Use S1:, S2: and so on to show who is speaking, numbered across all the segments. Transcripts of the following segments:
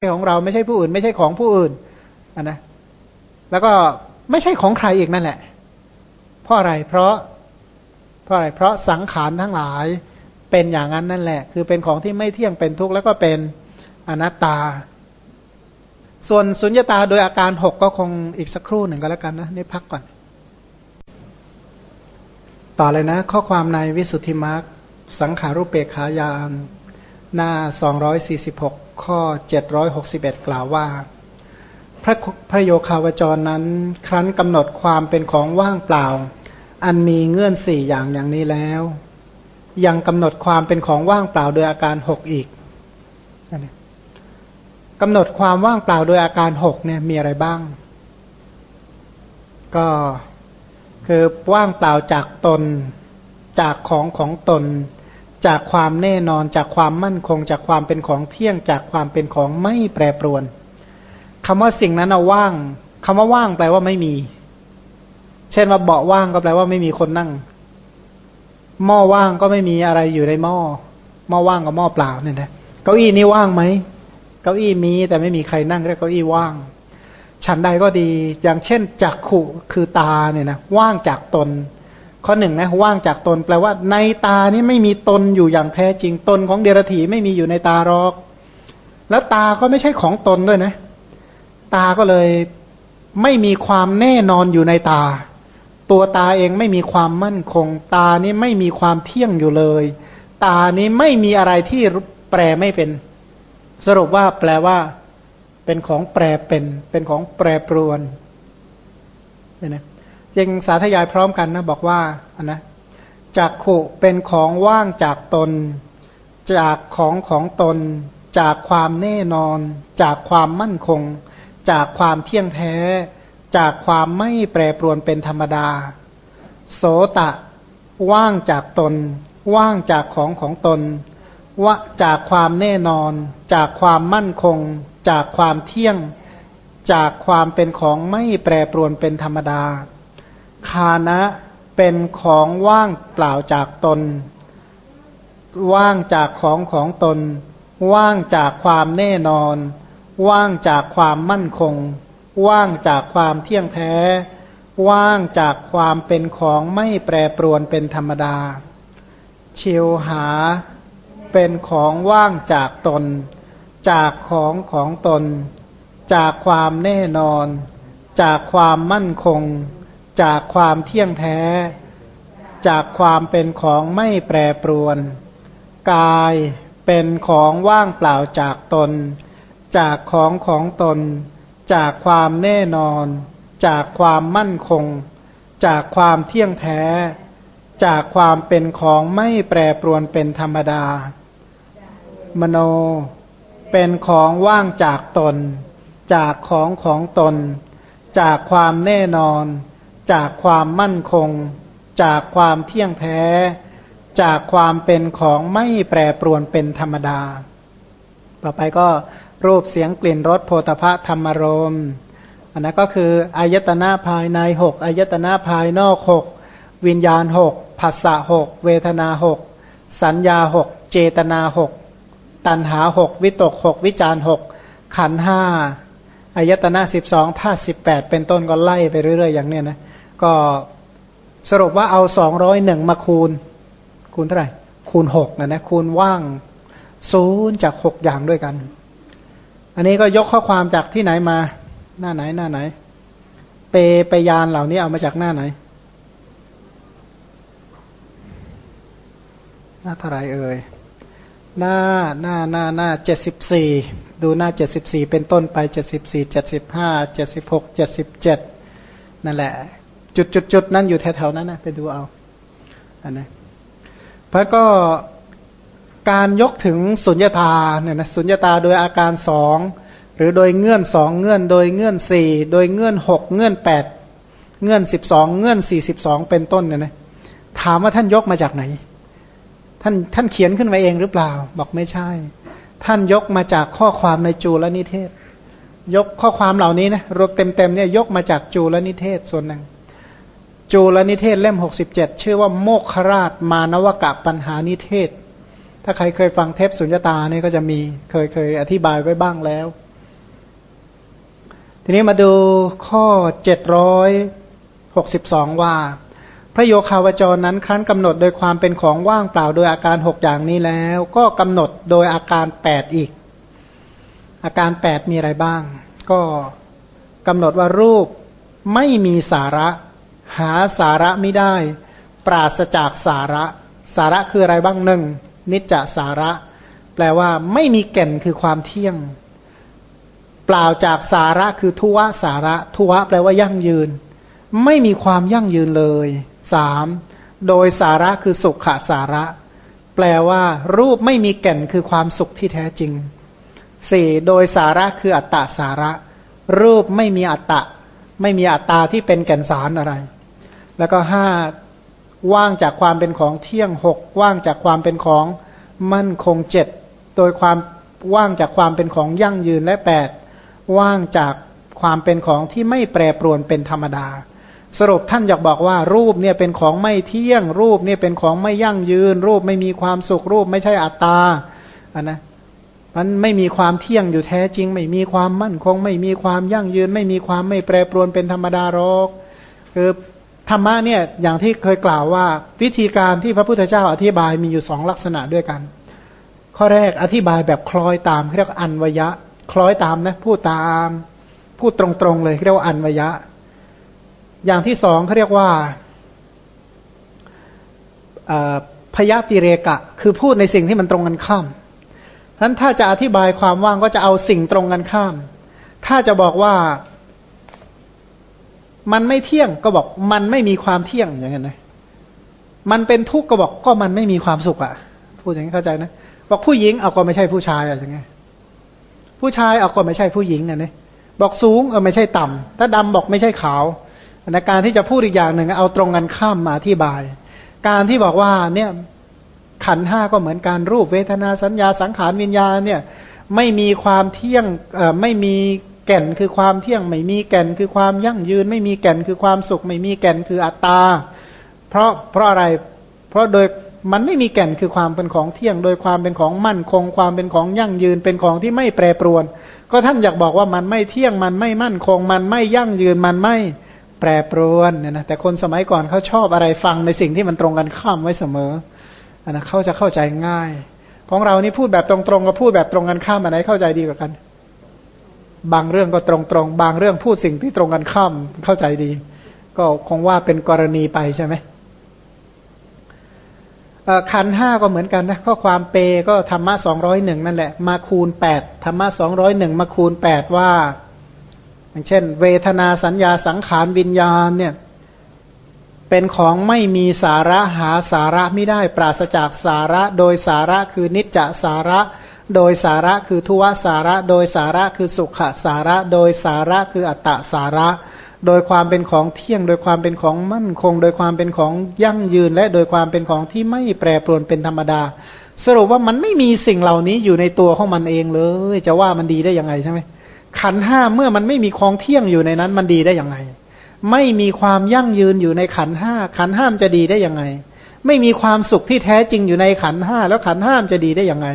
S1: ของเราไม่ใช่ผู้อื่น ไม่ใช่ของผู้อื่นนนะ แล้วก็ไม่ใช่ของใครอีกนั่นแหละ เพราะอะไร เพราะ เพราะอะไร เพราะสังขารทั้งหลายเป็นอย่างนั้นนั่นแหละ คือเป็นของที่ไม่เที่ยงเป็นทุกข์แล้วก็เป็นอนัตตา ส่วนสุญญตาโดยอาการหกก็คงอีกสักครู่หนึ่งก็แล้วกันนะนี่พักก่อน ต่อเลยนะ ข้อความในวิสุทธิมรรคสังขารุปเปกขายานหน้าสองร้อยสี่สิบหก ข้อเจ็ดร้อยหกสิบเอ็ดกล่าวว่า พระพระโยคาวจรนั้น ครั้นกำหนดความเป็นของว่างเปล่า อันมีเงื่อนสี่อย่างอย่างนี้แล้ว ยังกำหนดความเป็นของว่างเปล่าโดยอาการหกอีกกำหนดความว่างเปล่าโดยอาการหกเนี่ยมีอะไรบ้าง ก็คือว่างเปล่าจากตน จากของของตน จากความแน่นอนจากความมั่นคง จากความเป็นของเที่ยง จากความเป็นของไม่แปรปรวนคำว่าสิ่งนั้นเอาว่างคำว่าว่างแปลว่าไม่มี เช่นว่าเบาะว่างก็แปลว่าไม่มีคนนั่ง หม้อว่างก็ไม่มีอะไรอยู่ในหม้อหม้อว่างกับหม้อเปล่าเนี่ยนะเก้าอี้นี่ว่างไหมเก้าอี้มีแต่ไม่มีใครนั่งเรียกเก้าอี้ว่าง ฉันใดก็ดี อย่างเช่นจักขุคือตาเนี่ยนะว่างจากตน ข้อหนึ่งนะว่างจากตนแปลว่า ในตานี้ไม่มีตนอยู่อย่างแท้จริงตนของเดรถีไม่มีอยู่ในตารอก แล้วตาก็ไม่ใช่ของตนด้วยนะ ตาก็เลยไม่มีความแน่นอนอยู่ในตา ตัวตาเองไม่มีความมั่นคง ตานี้ไม่มีความเที่ยงอยู่เลย ตานี้ไม่มีอะไรที่แปลไม่เป็น สรุปว่าแปลว่า เป็นของแปรเป็น เป็นของแปรปรวนเนี่ยนะ ยังสาธยายพร้อมกันนะบอกว่าอันนะจากขุเป็นของว่างจากตน จากของของตน จากความแน่นอน จากความมั่นคง จากความเที่ยงแท้ จากความไม่แปรปรวนเป็นธรรมดา โสตะ ว่างจากตน ว่างจากของของตนว่าจากความแน่นอน จากความมั่นคง จากความเที่ยง จากความเป็นของไม่แปรปรวนเป็นธรรมดา คานะเป็นของว่างเปล่าจากตน ว่างจากของของตน ว่างจากความแน่นอน ว่างจากความมั่นคง ว่างจากความเที่ยงแท้ ว่างจากความเป็นของไม่แปรปรวนเป็นธรรมดา เชียวหาเป็นของว่างจากตน จากของของตน จากความแน่นอน จากความมั่นคง จากความเที่ยงแท้ จากความเป็นของไม่แปรปรวน กายเป็นของว่างเปล่าจากตน จากของของตน จากความแน่นอน จากความมั่นคง จากความเที่ยงแท้ จากความเป็นของไม่แปรปรวนเป็นธรรมดา มโน เป็นของว่างจากตน จากของของตน จากความแน่นอน จากความมั่นคง จากความเที่ยงแท้ จากความเป็นของไม่แปรปรวนเป็นธรรมดา ต่อไปก็รูปเสียงกลิ่นรสโพธพะธรรมรมอันนั้นก็คืออายตนะภายในหกอายตนะภายนอกหกวิญญาณหกภาษะหกเวทนาหกสัญญาหกเจตนาหกตัณหาหกวิตกหกวิจารหกขันห้าอายตนะสิบสองธาตุสิบแปดเป็นต้นก็ไล่ไปเรื่อยๆอย่างเนี้ยนะ ก็สรุปว่าเอาสองร้อยหนึ่งมาคูณ คูณเท่าไหร่ คูณหกนะนะคูณว่างศูนย์จากหกอย่างด้วยกัน อันนี้ก็ยกข้อความจากที่ไหนมา หน้าไหนหน้าไหน เปไปยานเหล่านี้เอามาจากหน้าไหน หน้าเท่าไรเอ่ยหน้าหน้าหน้าหน้าเจ็ดสิบสี่ดูหน้าเจ็ดสิบสี่เป็นต้นไปเจ็ดสิบสี่เจ็ดสิบห้าเจ็ดสิบหกเจ็ดสิบเจ็ดนั่นแหละ จุดจุดจุดนั้นอยู่แถวๆนั้นนะไปดูเอาอันนะพระก็การยกถึงสุญญตาเนี่ยนะสุญญตาโดยอาการสองหรือโดยเงื่อนสองเงื่อนโดยเงื่อนสี่โดยเงื่อนหกเงื่อนแปดเงื่อนสิบสองเงื่อนสี่สิบสองเป็นต้นเนี่ยนะถามว่าท่านยกมาจากไหน ท่านท่านเขียนขึ้นมาเองหรือเปล่า บอกไม่ใช่ ท่านยกมาจากข้อความในจูลนิเทศ ยกข้อความเหล่านี้นะรวมเต็มๆเนี่ยยกมาจากจูลนิเทศส่วนหนึ่ง จูลนิเทศเล่มหกสิบเจ็ดชื่อว่าโมกขราชมานวกะปัญหานิเทศ ถ้าใครเคยฟังเทปสุญญตาเนี่ยก็จะมีเคยเคยอธิบายไว้บ้างแล้ว ทีนี้มาดูข้อเจ็ดร้อยหกสิบสองว่า พระโยคาวจรนั้นครั้นกำหนดโดยความเป็นของว่างเปล่าโดยอาการหกอย่างนี้แล้ว ก็กำหนดโดยอาการแปดอีก อาการแปดมีอะไรบ้าง ก็กำหนดว่ารูปไม่มีสาระ หาสาระไม่ได้ ปราศจากสาระ สาระคืออะไรบ้างหนึ่งนิจจสาระ แปลว่าไม่มีแก่นคือความเที่ยง เปล่าจากสาระคือทุวสาระ ทุวะแปลว่ายั่งยืน ไม่มีความยั่งยืนเลยสามโดยสาระคือสุขสาระ แปลว่า รูปไม่มีแก่นคือความสุขที่แท้จริงสี่โดยสาระคืออัตตาสาระ รูปไม่มีอัตตะ ไม่มีอัตตาที่เป็นแก่นสารอะไร แล้วก็ห้าว่างจากความเป็นของเที่ยงหกว่างจากความเป็นของมั่นคงเจ็ดโดยความว่างจากความเป็นของยั่งยืนและแปดว่างจากความเป็นของที่ไม่แปรปรวนเป็นธรรมดา สรุปท่านอยากบอกว่ารูปเนี่ยเป็นของไม่เที่ยง รูปเนี่ยเป็นของไม่ยั่งยืน รูปไม่มีความสุขรูปไม่ใช่อัตตาอันนะมันไม่มีความเที่ยงอยู่แท้จริง ไม่มีความมั่นคง ไม่มีความยั่งยืน ไม่มีความไม่แปรปรวนเป็นธรรมดาหรอกคือ ธรรมะเนี่ยอย่างที่เคยกล่าวว่า วิธีการที่พระพุทธเจ้าอธิบายมีอยู่สองลักษณะด้วยกัน ข้อแรกอธิบายแบบคล้อยตามเรียกอันวยะ คล้อยตามนะพูดตามพูดตรงๆเลยเรียกว่าอันวยะ อย่างที่สองเขาเรียกว่าพยาติเรกะ คือพูดในสิ่งที่มันตรงกันข้ามนั้นถ้าจะอธิบายความว่างก็จะเอาสิ่งตรงกันข้าม ถ้าจะบอกว่า มันไม่เที่ยงก็บอกมันไม่มีความเที่ยงอย่างนั้นนะมันเป็นทุกข์ก็บอกก็มันไม่มีความสุขอะ่ะพูดอย่างนี้เข้าใจนะบอกผู้หญิงเอาก็ไม่ใช่ผู้ชายอะอย่างไงผู้ชายเอาก็ไม่ใช่ผู้หญิงนะเนี่ยบอกสูงเออไม่ใช่ต่ำถ้าดำบอกไม่ใช่ขาวในการที่จะพูดอีกอย่างหนึ่งเอาตรงกันข้ามมาอธิบาย การที่บอกว่าเนี่ยขันห้าก็เหมือนการรูปเวทนาสัญญาสังขารวิญญาณเนี่ย ไม่มีความเที่ยงเอ่อไม่มี แก่นคือความเที่ยงไม่มีแก่นคือความยั่งยืน ไม่มีแก่นคือความสุข ไม่มีแก่นคืออัตตา เพราะเพราะอะไร เพราะโดยมันไม่มีแก่นคือความเป็นของเที่ยง โดยความเป็นของมั่นคง ความเป็นของยั่งยืนเป็นของที่ไม่แปรปรวน ก็ท่านอยากบอกว่ามันไม่เที่ยงมันไม่มั่นคง มันไม่ยั่งยืนมันไม่แปรปรวนเนี่ยนะแต่คนสมัยก่อนเขาชอบอะไรฟังในสิ่งที่มันตรงกันข้ามไว้เสมออันนะเขาจะเข้าใจง่าย ของเรานี่พูดแบบตรงๆกับพูดแบบตรงกันข้ามอันไหนเข้าใจดีกว่ากัน บางเรื่องก็ตรงๆ บางเรื่องพูดสิ่งที่ตรงกันข้ามเข้าใจดี ก็คงว่าเป็นกรณีไปใช่ไหมคันห้าก็เหมือนกันนะข้อความเปก็ธรรมะสองร้อยหนึ่งนั่นแหละ มาคูณแปดธรรมะสองร้อยหนึ่งมาคูณแปดว่า อย่างเช่น เวทนาสัญญาสังขารวิญญาณเนี่ย เป็นของไม่มีสาระหาสาระไม่ได้ปราศจากสาระ โดยสาระคือนิจจสาระ โดยสาระคือทุวสาระ โดยสาระคือสุขสาระ โดยสาระคืออัตตสาระ โดยความเป็นของเที่ยง โดยความเป็นของมั่นคง โดยความเป็นของยั่งยืน และโดยความเป็นของที่ไม่แปรปรวนเป็นธรรมดา สรุปว่ามันไม่มีสิ่งเหล่านี้อยู่ในตัวของมันเองเลย จะว่ามันดีได้ยังไงใช่ไหมขันห้าเมื่อมันไม่มีของเที่ยงอยู่ในนั้นมันดีได้ยังไง ไม่มีความยั่งยืนอยู่ในขันห้าขันห้ามจะดีได้ยังไง ไม่มีความสุขที่แท้จริงอยู่ในขันห้าแล้วขันห้ามจะดีได้ยังไง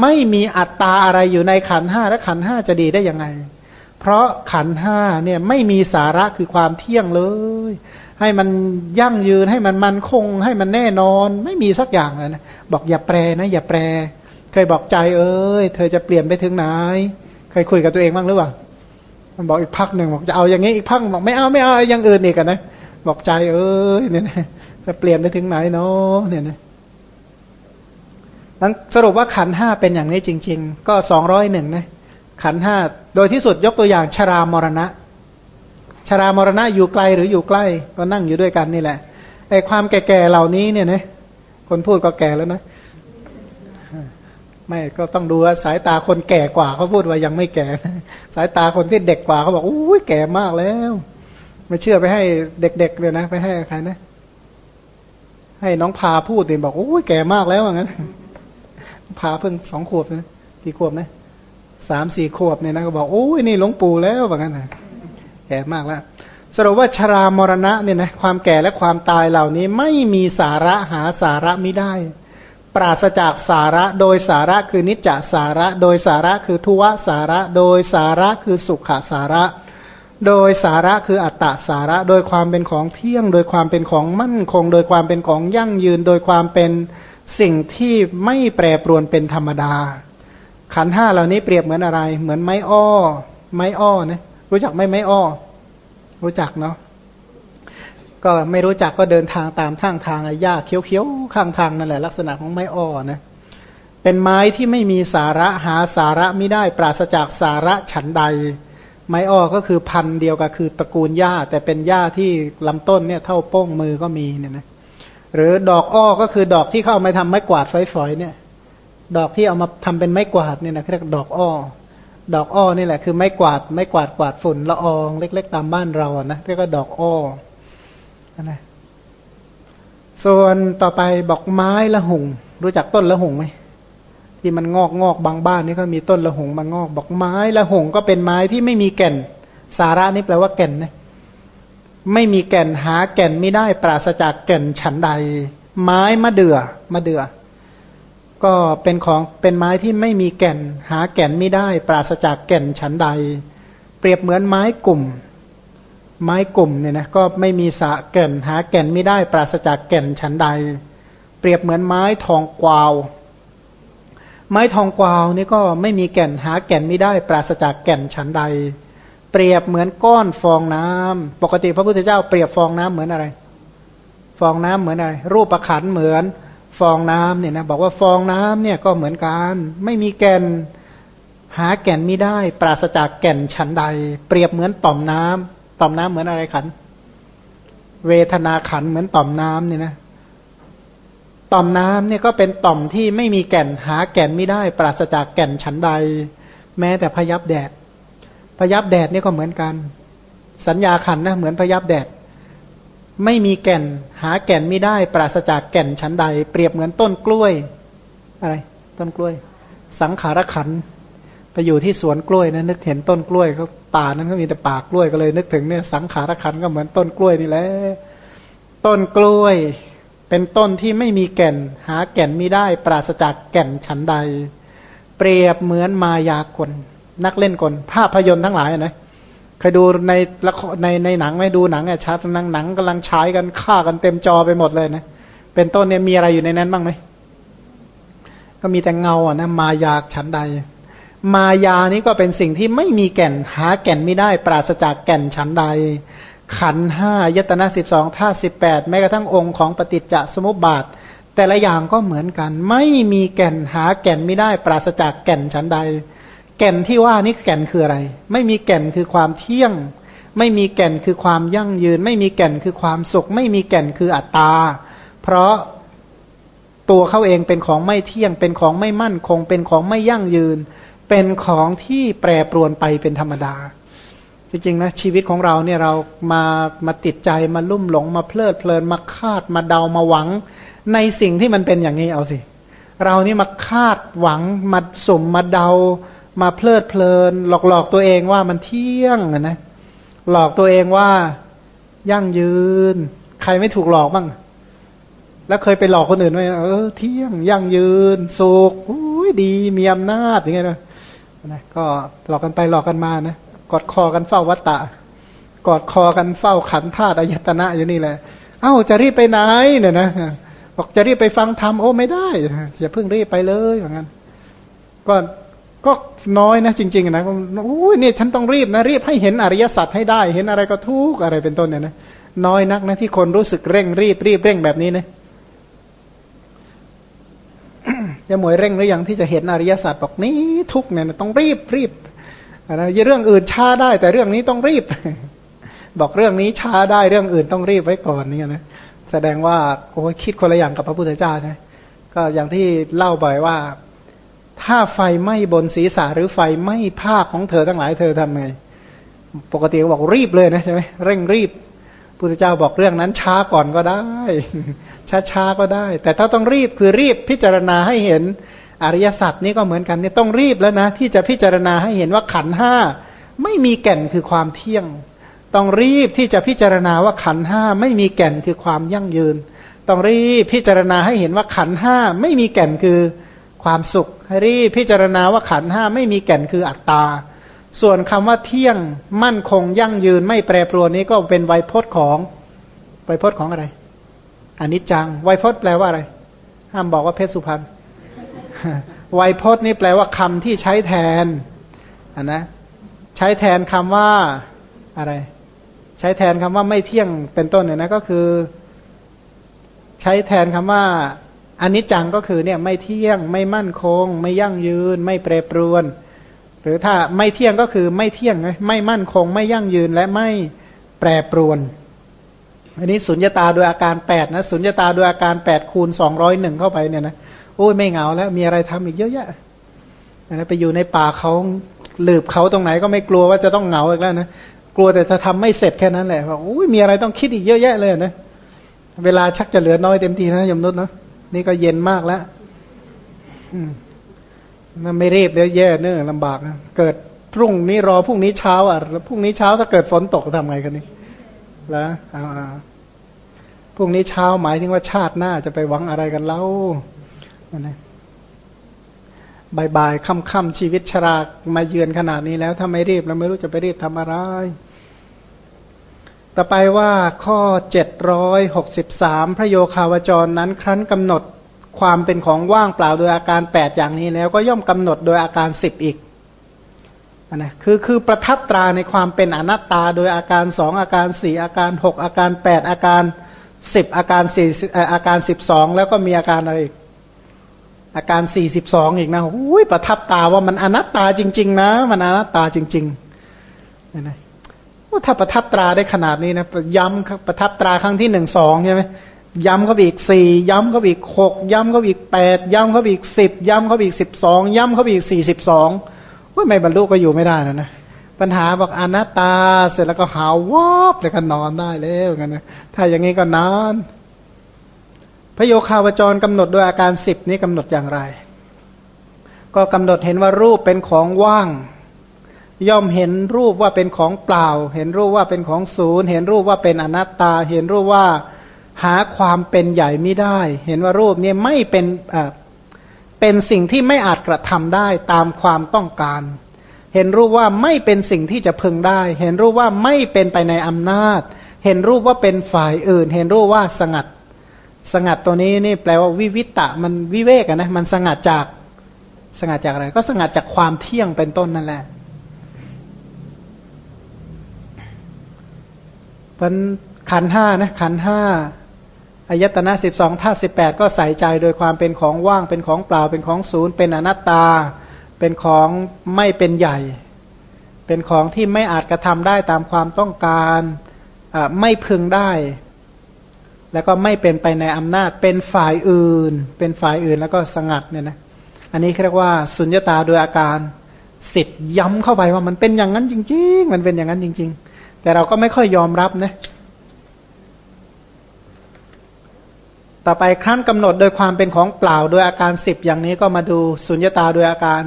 S1: ไม่มีอัตตาอะไรอยู่ในขันห้าแล้วขันห้าจะดีได้ยังไง เพราะขันห้าเนี่ยไม่มีสาระคือความเที่ยงเลย ให้มันยั่งยืนให้มันมันคง ให้มันแน่นอน ไม่มีสักอย่างเลยนะบอกอย่าแปรนะอย่าแปร เคยบอกใจเอ้ยเธอจะเปลี่ยนไปถึงไหน เคยคุยกับตัวเองบ้างหรือเปล่ามันบอกอีกพักหนึ่งบอกจะเอาอย่างนี้อีกพักบอกไม่เอาไม่เอาอย่างอื่นอีกนะบอกใจเอ้ยเนี่ยจะเปลี่ยนไปถึงไหนเนาะเนี่ยนะ นั้นสรุปว่าขันห้าเป็นอย่างนี้จริง ๆ ก็สองร้อยหนึ่งนะขันห้าโดยที่สุดยกตัวอย่างชรามรณะ ชรามรณะอยู่ไกลหรืออยู่ใกล้ ก็นั่งอยู่ด้วยกันนี่แหละไอ้ความแก่ๆเหล่านี้เนี่ยนะคนพูดก็แก่แล้วนะไม่ก็ต้องดูว่าสายตาคนแก่กว่าเขาพูดว่ายังไม่แก่ สายตาคนที่เด็กกว่าเขาบอกอุ้ยแก่มากแล้ว ไม่เชื่อไปให้เด็กๆเลยนะ ไปให้ใครนะ ให้น้องพาพูดดิบอกอุ้ยแก่มากแล้วอย่างนั้น พาเพิ่งสองขวบนะกี่ขวบนะสามสี่ขวบเนี่ยนะก็บอกโอ้ยนี่หลวงปู่แล้วแบบนั้นนะแก่มากแล้วสรุปว่าชรามรณะเนี่ยนะความแก่และความตายเหล่านี้ไม่มีสาระหาสาระไม่ได้ ปราศจากสาระโดยสาระคือนิจจสาระ โดยสาระคือทุวสาระ โดยสาระคือสุขสาระ โดยสาระคืออัตตาสาระ โดยความเป็นของเที่ยง โดยความเป็นของมั่นคง โดยความเป็นของยั่งยืน โดยความเป็น สิ่งที่ไม่แปรปรวนเป็นธรรมดา ขันห้าเหล่านี้เปรียบเหมือนอะไร เหมือนไม้อ้อ ไม้อ้อนะรู้จักไหมไม้อ้อ รู้จักเนาะก็ไม่รู้จักก็เดินทางตามทางทางหญ้าเขียวๆข้างทางนั่นแหละลักษณะของไม้อ้อนะเป็นไม้ที่ไม่มีสาระหาสาระไม่ได้ปราศจากสาระฉันใด ไม้อ้อก็คือพันเดียวกับคือตระกูลหญ้า แต่เป็นหญ้าที่ลำต้นเนี่ยเท่าโป้งมือก็มีเนี่ยนะ หรือดอกอ้อก็คือดอกที่เข้ามาทำไม้กวาดฝอยๆเนี่ย ดอกที่เอามาทำเป็นไม้กวาดเนี่ยนะเรียกดอกอ้อ ดอกอ้อนี่แหละคือไม้กวาดไม้กวาดกวาดฝุ่นละอองเล็ก ๆ ตามบ้านเรานะเรียกว่าดอกอ้อนะส่วนต่อไปบอกไม้ละหงรู้จักต้นละหงไหมที่มันงอกงอกบางบ้านนี่ก็มีต้นละหงมางอก บอกไม้ละหงก็เป็นไม้ที่ไม่มีแก่น สาระนี่แปลว่าแก่นนะ ไม่มีแก่นหาแก่นไม่ได้ปราศจากแก่นฉันใด ไม้มะเดือ่อมะเดือ่อก็เป็นของเป็นไม้ที่ไม่มีแก่น หาแก่นไม่ได้ ปราศจากแก่นฉันใด เปรียบเหมือนไม้กลุ่ม ไม้กลุ่มเนี่ยนะก็ไม่มีสะแก่นหาแก่นไม่ได้ ปราศจากแก่นฉันใด เปรียบเหมือนไม้ทองกวาว ไม้ทองกวาวนี่ก็ไม่มีแก่นหาแก่นไม่ได้ ปราศจากแก่นฉันใด เปรียบเหมือนก้อนฟองน้ำปกติพระพุทธเจ้าเปรียบฟองน้ำเหมือนอะไร ฟองน้ำเหมือนอะไร รูปประขันเหมือนฟองน้ำเนี่ยนะบอกว่าฟองน้ำเนี่ยก็เหมือนกันไม่มีแก่นหาแก่นไม่ได้ ปราศจากแก่นฉันใด เปรียบเหมือนต่อมน้ำต่อมน้ำเหมือนอะไรขัน เวทนาขันเหมือนต่อมน้ำเนี่ยนะต่อมน้ำเนี่ยก็เป็นต่อมที่ไม่มีแก่นหาแก่นไม่ได้ ปราศจากแก่นฉันใด แม้แต่พยับแดด พยับแดดนี่ก็เหมือนกัน สัญญาขันนะเหมือนพยับแดด ไม่มีแก่น หาแก่นไม่ได้ ปราศจากแก่นฉันใด เปรียบเหมือนต้นกล้วย อะไร ต้นกล้วย สังขารขันไปอยู่ที่สวนกล้วยนะนึกเห็นต้นกล้วยเขาป่านั้นก็มีแต่ป่ากล้วยก็เลย นึกถึงเนี่ยสังขารขันก็เหมือนต้นกล้วยนี่แหละต้นกล้วย เป็นต้นที่ไม่มีแก่น หาแก่นไม่ได้ ปราศจากแก่นฉันใด เปรียบเหมือนมายากล นักเล่นกล ภาพยนตร์ทั้งหลายนะเคยดูในละครในในหนังไม่ดูหนังอะชัดหนังหนังกำลังฉายกันฆ่ากันเต็มจอไปหมดเลยนะเป็นต้นเนี่ยมีอะไรอยู่ในนั้นบ้างไหมก็มีแต่เงาอะนะมายาฉันใด มายานี้ก็เป็นสิ่งที่ไม่มีแก่นหาแก่นไม่ได้ ปราศจากแก่นฉันใด ขันห้ายตนาสิบสองท่าสิบแปดแม้กระทั่งองค์ของปฏิจจสมุปบาท แต่ละอย่างก็เหมือนกัน ไม่มีแก่นหาแก่นไม่ได้ ปราศจากแก่นชั้นใด แก่นที่ว่านี่แก่นคืออะไร ไม่มีแก่นคือความเที่ยง ไม่มีแก่นคือความยั่งยืน ไม่มีแก่นคือความสุข ไม่มีแก่นคืออัตตา เพราะตัวเขาเองเป็นของไม่เที่ยง เป็นของไม่มั่นคง เป็นของไม่ยั่งยืน เป็นของที่แปรปรวนไปเป็นธรรมดา จริงๆนะชีวิตของเราเนี่ยเรามามาติดใจมาลุ่มหลงมาเพลิดเพลินมาคาดมาเดามาหวัง ในสิ่งที่มันเป็นอย่างนี้เอาสิ เรานี่มาคาดหวังมาสมมาเดา มาเพลิดเพลิน หลอกหลอกตัวเองว่ามันเที่ยงนะ หลอกตัวเองว่ายั่งยืน ใครไม่ถูกหลอกบ้างแล้วเคยไปหลอกคนอื่นไหมเออเที่ยงยั่งยืนสุขดีมีอำนาจอย่างเงี้ยนะนะก็หลอกกันไปหลอกกันมานะกอดคอกันเฝ้าวัตตะ กอดคอกันเฝ้าขันธาตุอายตนะอยู่นี่แหละ เอ้าจะรีบไปไหนเนี่ยนะบอกจะรีบไปฟังธรรมโอ้ไม่ได้อย่าเพิ่งรีบไปเลยอย่างนั้นก็ ก็น้อยนะจริงๆนะโอ้ยเนี่ยฉันต้องรีบนะรีบให้เห็นอริยสัจให้ได้ เห็นอะไรก็ทุกอะไรเป็นต้นเนี่ยนะน้อยนักนะที่คนรู้สึกเร่งรีบรีบเร่งแบบนี้นะจะหมวยเร่งหรือยังที่จะเห็นอริยสัจบอกนี้ทุกเนี่ยต้องรีบรีบนะเรื่องอื่นช้าได้ แต่เรื่องนี้ต้องรีบ บอกเรื่องนี้ช้าได้เรื่องอื่นต้องรีบไว้ก่อนนี่นะแสดงว่าโอ้คิดคนละอย่างกับพระพุทธเจ้าใช่ก็อย่างที่เล่าบ่อยว่า ถ้าไฟไหม้บนศีรษะหรือไฟไหม้ผ้าของเธอทั้งหลายเธอทำไง ปกติบอกรีบเลยนะใช่ไหมเร่งรีบพุทธเจ้าบอกเรื่องนั้นช้าก่อนก็ได้ ช้าช้าก็ได้ แต่ถ้าต้องรีบคือรีบพิจารณาให้เห็นอริยสัจนี่ก็เหมือนกันเนี่ยต้องรีบแล้วนะ ที่จะพิจารณาให้เห็นว่าขันห้าไม่มีแก่นคือความเที่ยง ต้องรีบที่จะพิจารณาว่าขันห้าไม่มีแก่นคือความยั่งยืน ต้องรีบพิจารณาให้เห็นว่าขันห้าไม่มีแก่นคือ ความสุข ให้รีพิจารณาว่าขันห้าไม่มีแก่นคืออัตตา ส่วนคำว่าเที่ยงมั่นคงยั่งยืนไม่แปรปรวนนี้ก็เป็นไวยพจน์ของไวยพจน์ของอะไรอนิจจังไวยพจน์แปลว่าอะไร ห้ามบอกว่าเพชรสุพรรณไวยพจน์นี่แปลว่าคำที่ใช้แทนอันนะ ใช้แทนคำว่าอะไร ใช้แทนคำว่าไม่เที่ยงเป็นต้นเนี่ยนะก็คือ ใช้แทนคำว่า อันิจจังก็คือเนี่ยไม่เที่ยงไม่มั่นคง ไม่ยั่งยืน ไม่แปรปรวน หรือถ้าไม่เที่ยงก็คือไม่เที่ยงไม่มั่นคง ไม่ยั่งยืนและไม่แปรปรวน อันนี้สุญญตาโดยอาการแปดนะสุญญตาโดยอาการแปดคูณสองร้อยหนึ่งเข้าไปเนี่ยนะโอ้ยไม่เหงาแล้วมีอะไรทำอีกเยอะแยะนะไปอยู่ในป่าเขาหลืบเขาตรงไหนก็ไม่กลัวว่าจะต้องเหงาอีกแล้วนะกลัวแต่จะทำไม่เสร็จแค่นั้นแหละว่าโอ้ยมีอะไรต้องคิดอีกเยอะแยะเลยนะเวลาชักจะเหลือน้อยเต็มทีนะยมนุษย์เนาะ นี่ก็เย็นมากแล้วนั่นไม่รีบเดี๋ยวแย่เนื้อลำบากนะเกิดพรุ่งนี้รอพรุ่งนี้เช้าอะพรุ่งนี้เช้าถ้าเกิดฝนตกทำไงกันนี่แล้วเอาพรุ่งนี้เช้าหมายถึงว่าชาติหน้าจะไปหวังอะไรกันเล่านะบายบายค่ำๆชีวิตชรามาเยือนขนาดนี้แล้วถ้าไม่รีบเราไม่รู้จะไปรีบทำอะไร ต่อไปว่าข้อเจ็ดร้อยหกสิบสามพระโยคาวจรนั้น ครั้นกำหนดความเป็นของว่างเปล่าโดยอาการแปดอย่างนี้แล้วก็ย่อมกำหนดโดยอาการสิบอีกนะคือคือประทับตราในความเป็นอนัตตา โดยอาการสองอาการสี่อาการหกอาการแปดอาการสิบอาการสี่อาการสิบสองแล้วก็มีอาการอะไรอีกอาการสี่สิบสองอีกนะอุ้ยประทับตาว่ามันอนัตตาจริง ๆ นะ มันอนัตตาจริงๆนะ ถ้าประทับตราได้ขนาดนี้นะย้ำประทับตราครั้งที่หนึ่งสองใช่ไหมย้ำเขาอีกสี่ย้ำเขาอีกหกย้ำเขาอีกแปดย้ำเขาอีกสิบย้ำเขาอีกสิบสองย้ำเขาอีกสี่สิบสองว่าไม่บรรลุก็อยู่ไม่ได้นะนะปัญหาบอกอนัตตา เสร็จแล้วก็หาวอบแล้วก็นอนได้แล้วกันนะถ้าอย่างนี้ก็นอน พระโยคาวจรกำหนดโดยอาการสิบนี้กำหนดอย่างไร ก็กำหนดเห็นว่ารูปเป็นของว่าง ย่อมเห็นรูปว่าเป็นของเปล่า เห็นรูปว่าเป็นของศูนย์ เห็นรูปว่าเป็นอนัตตา เห็นรูปว่าหาความเป็นใหญ่ไม่ได้ เห็นว่ารูปนี้ไม่เป็นเป็นสิ่งที่ไม่อาจกระทำได้ตามความต้องการ เห็นรูปว่าไม่เป็นสิ่งที่จะพึงได้ เห็นรูปว่าไม่เป็นไปในอำนาจ เห็นรูปว่าเป็นฝ่ายอื่น เห็นรูปว่าสงัด สงัดตัวนี้นี่แปลว่าวิวิตะมันวิเวกนะ มันสงัดจากสงัดจากอะไร ก็สงัดจากความเที่ยงเป็นต้นนั่นแหละ เป็นขันห้านะขันห้าอายตนะสิบสองท่าสิบแปดก็ใส่ใจโดยความเป็นของว่างเป็นของเปล่าเป็นของศูนย์ เป็นอนัตตา เป็นของไม่เป็นใหญ่ เป็นของที่ไม่อาจกระทำได้ตามความต้องการไม่พึงได้ แล้วก็ไม่เป็นไปในอำนาจ เป็นฝ่ายอื่น เป็นฝ่ายอื่นแล้วก็สงัดเนี่ยนะอันนี้เรียกว่าสุญญตาโดยอาการสิทธิ์ย้ำเข้าไปว่ามันเป็นอย่างนั้นจริง ๆ มันเป็นอย่างนั้นจริง ๆ แต่เราก็ไม่ค่อยยอมรับนะ ต่อไปครั้นกำหนดโดยความเป็นของเปล่าโดยอาการสิบอย่างนี้ก็มาดูสุญญตาโดยอาการ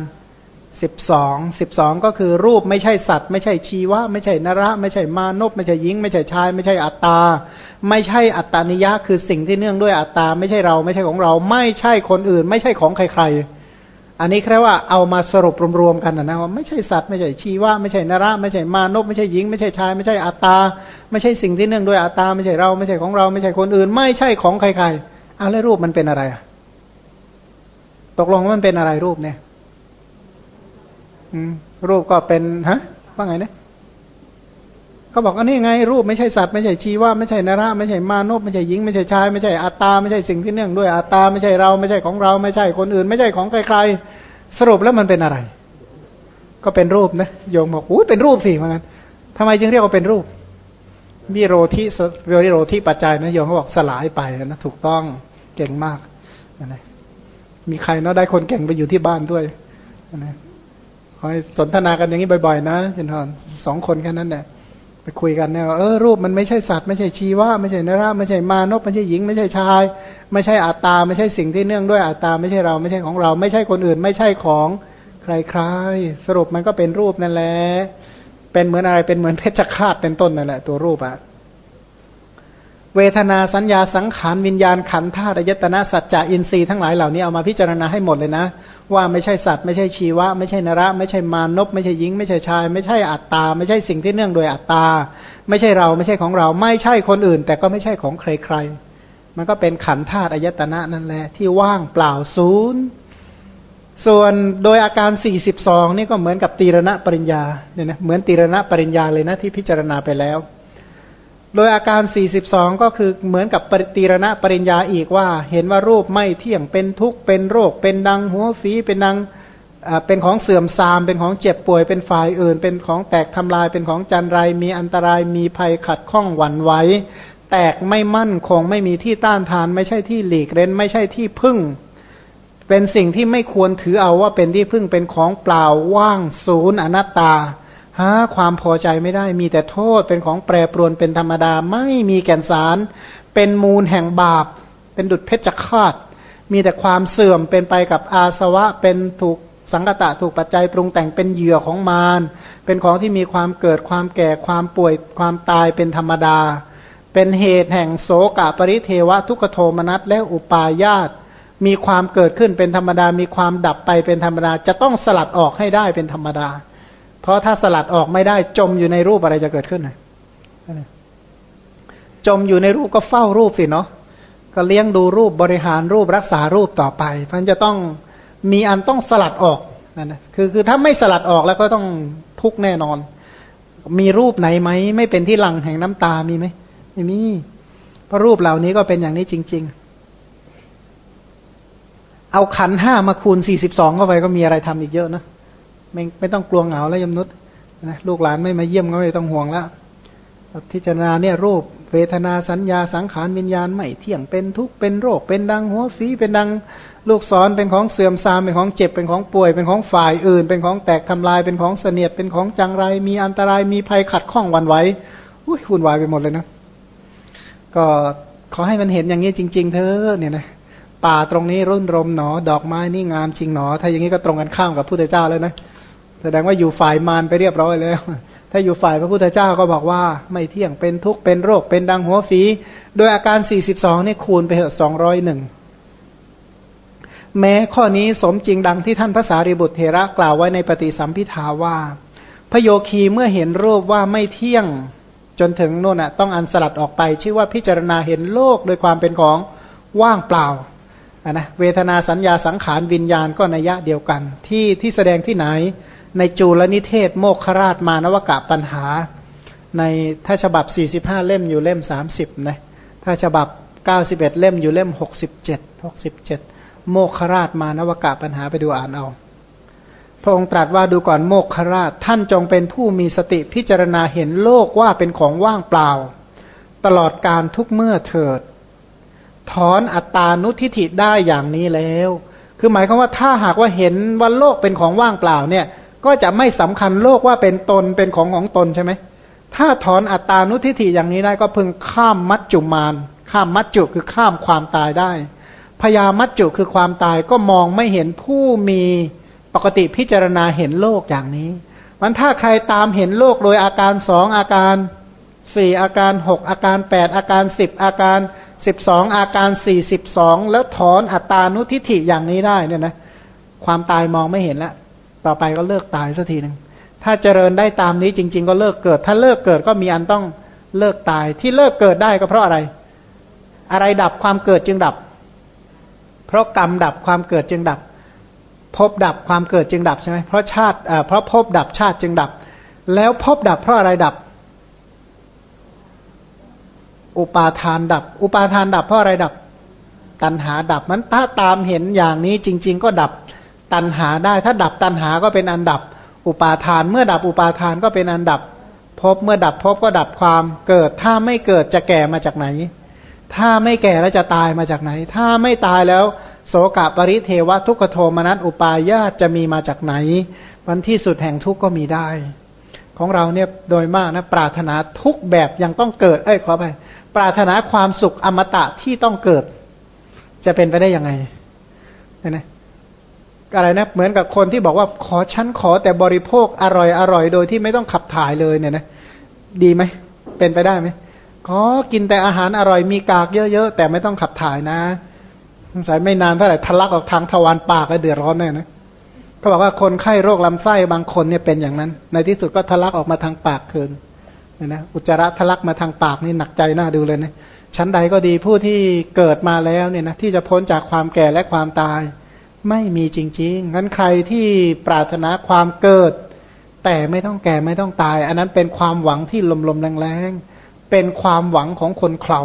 S1: สิบสองสิบสองก็คือรูปไม่ใช่สัตว์ ไม่ใช่ชีวะ ไม่ใช่นระ ไม่ใช่มานพไม่ใช่หญิง ไม่ใช่ชาย ไม่ใช่อัตตา ไม่ใช่อัตตานิยะคือสิ่งที่เนื่องด้วยอัตตา ไม่ใช่เราไม่ใช่ของเรา ไม่ใช่คนอื่น ไม่ใช่ของใครๆ อันนี้แค่ว่าเอามาสรุปรวมๆกันนะว่าไม่ใช่สัตว์ไม่ใช่ชีวะไม่ใช่นระไม่ใช่มานพไม่ใช่หญิง ไม่ใช่ชาย ไม่ใช่อัตตา ไม่ใช่สิ่งที่เนื่องด้วยอัตตา ไม่ใช่เราไม่ใช่ของเราไม่ใช่คนอื่น ไม่ใช่ของใครๆอาแล้วรูปมันเป็นอะไรตกลงมันเป็นอะไรรูปเนี่ยรูปก็เป็นฮะว่าไงเนี่ย เขาบอกว่านี่ไงรูปไม่ใช่สัตว์ไม่ใช่ชีว่าไม่ใช่นระไม่ใช่มานพไม่ใช่หญิงไม่ใช่ชายไม่ใช่อัตตาไม่ใช่สิ่งที่เนื่องด้วยอัตตาไม่ใช่เราไม่ใช่ของเราไม่ใช่คนอื่น ไม่ใช่ของใครๆสรุปแล้วมันเป็นอะไร ก็เป็นรูปนะโยมบอกอุ้เป็นรูปสิเหมือนกันทำไมจึงเรียกว่าเป็นรูปวิโรธิวิโรธิปัจจัยนะโยมเขาบอกสลายไปนะถูกต้องเก่งมากนะมีใครเนาะได้คนเก่งไปอยู่ที่บ้านด้วยนะคอยสนทนากันอย่างนี้บ่อย ๆ นะเจนทอนสองคนแค่นั้นเนี่ย คุยกันเนี่ยเออรูปมันไม่ใช่สัตว์ไม่ใช่ชีวะไม่ใช่นราไม่ใช่มานพไม่ใช่หญิง ไม่ใช่ชาย ไม่ใช่อัตตา ไม่ใช่สิ่งที่เนื่องด้วยอัตตา ไม่ใช่เราไม่ใช่ของเรา ไม่ใช่คนอื่น ไม่ใช่ของใครๆสรุปมันก็เป็นรูปนั่นแหละเป็นเหมือนอะไรเป็นเหมือนเพชฌฆาตเป็นต้นนั่นแหละตัวรูปอะ เวทนาสัญญาสังขารวิญญาณขันธ์ธาตุยตนะสัจจะอินทรีย์ทั้งหลายเหล่านี้เอามาพิจารณาให้หมดเลยนะ ว่าไม่ใช่สัตว์ไม่ใช่ชีวะ ไม่ใช่นระ ไม่ใช่มานพไม่ใช่หญิง ไม่ใช่ชาย ไม่ใช่อัตตา ไม่ใช่สิ่งที่เนื่องโดยอัตตา ไม่ใช่เราไม่ใช่ของเรา ไม่ใช่คนอื่น แต่ก็ไม่ใช่ของใครๆ มันก็เป็นขันธ์ธาตุอายตนะนั่นแหละที่ว่างเปล่าศูนย์ส่วนโดยอาการ 42 นี่ก็เหมือนกับตีรณะปริญญาเนี่ยนะเหมือนตีรณะปริญญาเลยนะที่พิจารณาไปแล้ว โดยอาการ 42 ก็คือเหมือนกับปฏิรณะปริญญาอีกว่า เห็นว่ารูปไม่เที่ยงเป็นทุกข์เป็นโรค เป็นดังหัวฝีเป็นดังเป็นของเสื่อมทรามเป็นของเจ็บป่วยเป็นฝ่ายอื่น เป็นของแตกทำลายเป็นของจันไร มีอันตรายมีภัยขัดข้องหวั่นไหวแตกไม่มั่นคงไม่มีที่ต้านทาน ไม่ใช่ที่หลีกเร้นไม่ใช่ที่พึ่ง เป็นสิ่งที่ไม่ควรถือเอาว่าเป็นที่พึ่งเป็นของเปล่าว่างศูนย์อนัตตา หาความพอใจไม่ได้ มีแต่โทษเป็นของแปรปรวนเป็นธรรมดา ไม่มีแก่นสาร เป็นมูลแห่งบาป เป็นดุจเพชฌฆาต มีแต่ความเสื่อมเป็นไปกับอาสวะ เป็นถูกสังกตะถูกปัจจัยปรุงแต่งเป็นเหยื่อของมาร เป็นของที่มีความเกิดความแก่ความป่วยความตายเป็นธรรมดา เป็นเหตุแห่งโสกะปริเทวะทุกโทมนัสและอุปาญาตมีความเกิดขึ้นเป็นธรรมดา มีความดับไปเป็นธรรมดา จะต้องสลัดออกให้ได้เป็นธรรมดา เพราะถ้าสลัดออกไม่ได้ จมอยู่ในรูปอะไรจะเกิดขึ้นจมอยู่ในรูปก็เฝ้ารูปสิเนาะก็เลี้ยงดูรูปบริหารรูปรักษารูปต่อไปพันจะต้องมีอันต้องสลัดออกนั่นนะคือคือถ้าไม่สลัดออกแล้วก็ต้องทุกแน่นอน มีรูปไหนไหมไม่เป็นที่หลังแห่งน้ำตามีไหมไม่มีเพราะรูปเหล่านี้ก็เป็นอย่างนี้จริง ๆ เอาขันห้ามาคูณสี่สิบสองเข้าไปก็มีอะไรทำอีกเยอะนะ ไม่ไม่ต้องกลัวเหงาแล้วยมนุษย์นะลูกหลานไม่มาเยี่ยมก็ไม่ต้องห่วงแล้วพิจารณาเนี่ยรูปเวทนาสัญญาสังขารวิญญาณไม่เที่ยงเป็นทุกข์เป็นโรคเป็นดังหัวฝีเป็นดังลูกศรเป็นของเสื่อมทรามเป็นของเจ็บเป็นของป่วย เป็นของฝ่ายอื่น เป็นของแตกทำลายเป็นของเสนียดเป็นของจังไร มีอันตรายมีภัยขัดข้องวันไหวอุ้ยวุ่นวายไปหมดเลยนะก็ขอให้มันเห็นอย่างนี้จริง ๆ เธอเนี่ยนะป่าตรงนี้รุ่นรมหนอ ดอกไม้นี่งามจริงหนอ ถ้าอย่างนี้ก็ตรงกันข้ามกับพุทธเจ้าแล้วนะ แสดงว่าอยู่ฝ่ายมารไปเรียบร้อยแล้ว ถ้าอยู่ฝ่ายพระพุทธเจ้าก็บอกว่า ไม่เที่ยงเป็นทุกข์เป็นโรคเป็นดังหัวฝี โดยอาการสี่สิบสองนี่คูณไปเหอะสองร้อยหนึ่งแม้ข้อนี้สมจริงดังที่ท่านพระสารีบุตรเทระกล่าวไว้ในปฏิสัมพิทาว่าพโยคีเมื่อเห็นรูปว่าไม่เที่ยงจนถึงโน่นอะต้องอันสลัดออกไป ชื่อว่าพิจารณาเห็นโลกโดยความเป็นของว่างเปล่าอะนะเวทนาสัญญาสังขารวิญญาณก็นัยยะเดียวกัน ที่ที่แสดงที่ไหน ในจูลนิเทศโมคคราชมานวกะปัญหา ในถ้าฉบับสี่สิบห้าเล่มอยู่เล่มสามสิบนะถ้าฉบับเก้าสิบเอ็ดเล่มอยู่เล่มหกสิบเจ็ดหกสิบเจ็ดโมคคราชมานวกะปัญหาไปดูอ่านเอาพระองค์ตรัสว่าดูก่อนโมคคราช ท่านจงเป็นผู้มีสติพิจารณาเห็นโลกว่าเป็นของว่างเปล่า ตลอดการทุกเมื่อเถิด ถอนอัตตานุทิฏฐิได้อย่างนี้แล้ว คือหมายความว่าถ้าหากว่าเห็นว่าโลกเป็นของว่างเปล่าเนี่ย ก็จะไม่สำคัญโลกว่าเป็นตนเป็นของของตนใช่ไหมถ้าถอนอัตตานุทิฏฐิอย่างนี้ได้ก็พึงข้ามมัจจุมานข้ามมัจจุคือข้ามความตายได้พยามัจจุคือความตายก็มองไม่เห็นผู้มีปกติพิจารณาเห็นโลกอย่างนี้ มันถ้าใครตามเห็นโลกโดยอาการสองอาการสี่อาการหกอาการแปดอาการสิบอาการสิบสองอาการสี่สิบสองแล้วถอนอัตตานุทิฏฐิอย่างนี้ได้เนี่ยนะ ความตายมองไม่เห็นแล้ว ต่อไปก็เลิกตายสักทีหนึ่งถ้าเจริญได้ตามนี้จริง ๆ ก็เลิกเกิด ถ้าเลิกเกิดก็มีอันต้องเลิกตายที่เลิกเกิดได้ก็เพราะอะไร อะไรดับความเกิดจึงดับ เพราะกรรมดับความเกิดจึงดับพบดับความเกิดจึงดับใช่ไหมเพราะชาติเพราะพบดับชาติจึงดับ แล้วพบดับเพราะอะไรดับ อุปาทานดับ อุปาทานดับเพราะอะไรดับ ตัณหาดับมันถ้าตามเห็นอย่างนี้จริง ๆ ก็ดับ ตันหาได้ ถ้าดับตันหาก็เป็นอันดับ อุปาทาน เมื่อดับอุปาทานก็เป็นอันดับพบเมื่อดับพบก็ดับความเกิด ถ้าไม่เกิดจะแก่มาจากไหน ถ้าไม่แก่แล้วจะตายมาจากไหน ถ้าไม่ตายแล้ว โสกะปริเทวะทุกขโทมนัสอุปายาตจะมีมาจากไหน วันที่สุดแห่งทุกข์ก็มีได้ ของเราเนี่ยโดยมากนะปรารถนาทุกแบบยังต้องเกิด เอ้ยขอไปปรารถนาความสุขอมตะที่ต้องเกิด จะเป็นไปได้ยังไงเนี่ย อะไรนะเหมือนกับคนที่บอกว่าขอฉันขอแต่บริโภคอร่อยอร่อยโดยที่ไม่ต้องขับถ่ายเลยเนี่ยนะดีไหมเป็นไปได้ไหมขอกินแต่อาหารอร่อยมีกากเยอะๆแต่ไม่ต้องขับถ่ายนะสงสัยไม่นานเท่าไหร่ทะลักออกทางทวารปากก็เดือดร้อนแน่นะเขาบอกว่าคนไข้โรคลำไส้บางคนเนี่ยเป็นอย่างนั้น ในที่สุดก็ทะลักออกมาทางปากคืนเนี่ยนะ อุจจาระทะลักมาทางปากนี่หนักใจน่าดูเลยนะชั้นใดก็ดีผู้ที่เกิดมาแล้วเนี่ยนะที่จะพ้นจากความแก่และความตาย ไม่มีจริงๆงั้นใครที่ปรารถนาความเกิด แต่ไม่ต้องแก่ไม่ต้องตาย อันนั้นเป็นความหวังที่ลมๆแรงๆ เป็นความหวังของคนเขา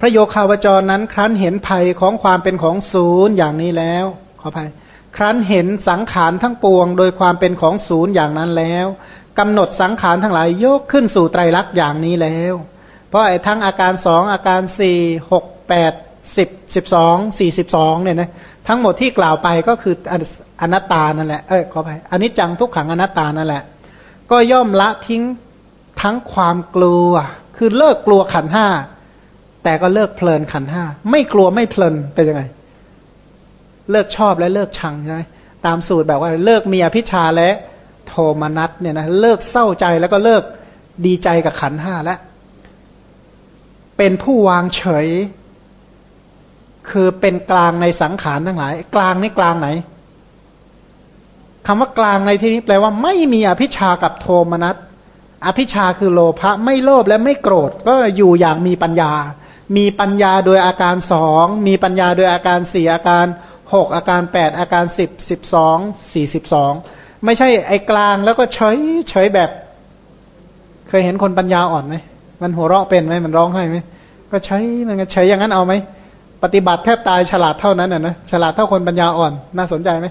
S1: พระโยคาวจรนั้นครั้นเห็นภัยของความเป็นของศูนย์อย่างนี้แล้ว ขออภัย ครั้นเห็นสังขารทั้งปวง โดยความเป็นของศูนย์อย่างนั้นแล้วกำหนดสังขารทั้งหลายยกขึ้นสู่ไตรลักษณ์อย่างนี้แล้ว เพราะไอ้ทั้งอาการสองอาการสี่หกแปด สิบสิบสองสี่สิบสองเนี่ยนะทั้งหมดที่กล่าวไปก็คืออนัตตานั่นแหละเอ้ยขออภัยอันนี้จังทุกขังอนัตตานั่นแหละ ก็ย่อมละทิ้งทั้งความกลัว คือเลิกกลัวขันห้าแต่ก็เลิกเพลินขันห้าไม่กลัวไม่เพลินเป็นยังไง เลิกชอบและเลิกชังใช่ไหมตามสูตรแบบว่าเลิกมีอภิชาและโทมนัสเนี่ยนะเลิกเศร้าใจแล้วก็เลิกดีใจกับขันห้าแล้วเป็นผู้วางเฉย คือเป็นกลางในสังขารทั้งหลาย กลางนี่กลางไหนคำว่ากลางในที่นี้แปลว่าไม่มีอภิชากับโทมนัสอภิชาคือโลภะไม่โลภและไม่โกรธ ก็อยู่อย่างมีปัญญา มีปัญญาโดยอาการสองมีปัญญาโดยอาการสี่อาการหกอาการแปดอาการสิบสิบสองสี่สิบสองไม่ใช่ไอ้กลางแล้วก็เฉยเฉยแบบ เคยเห็นคนปัญญาอ่อนไหมมันหัวเราะเป็นไหมมันร้องไห้ไหมก็ใช้มันก็เฉยอย่างนั้นเอาไหม ปฏิบัติแทบตายฉลาดเท่านั้นอะนะฉลาดเท่าคนปัญญาอ่อน น่าสนใจไหม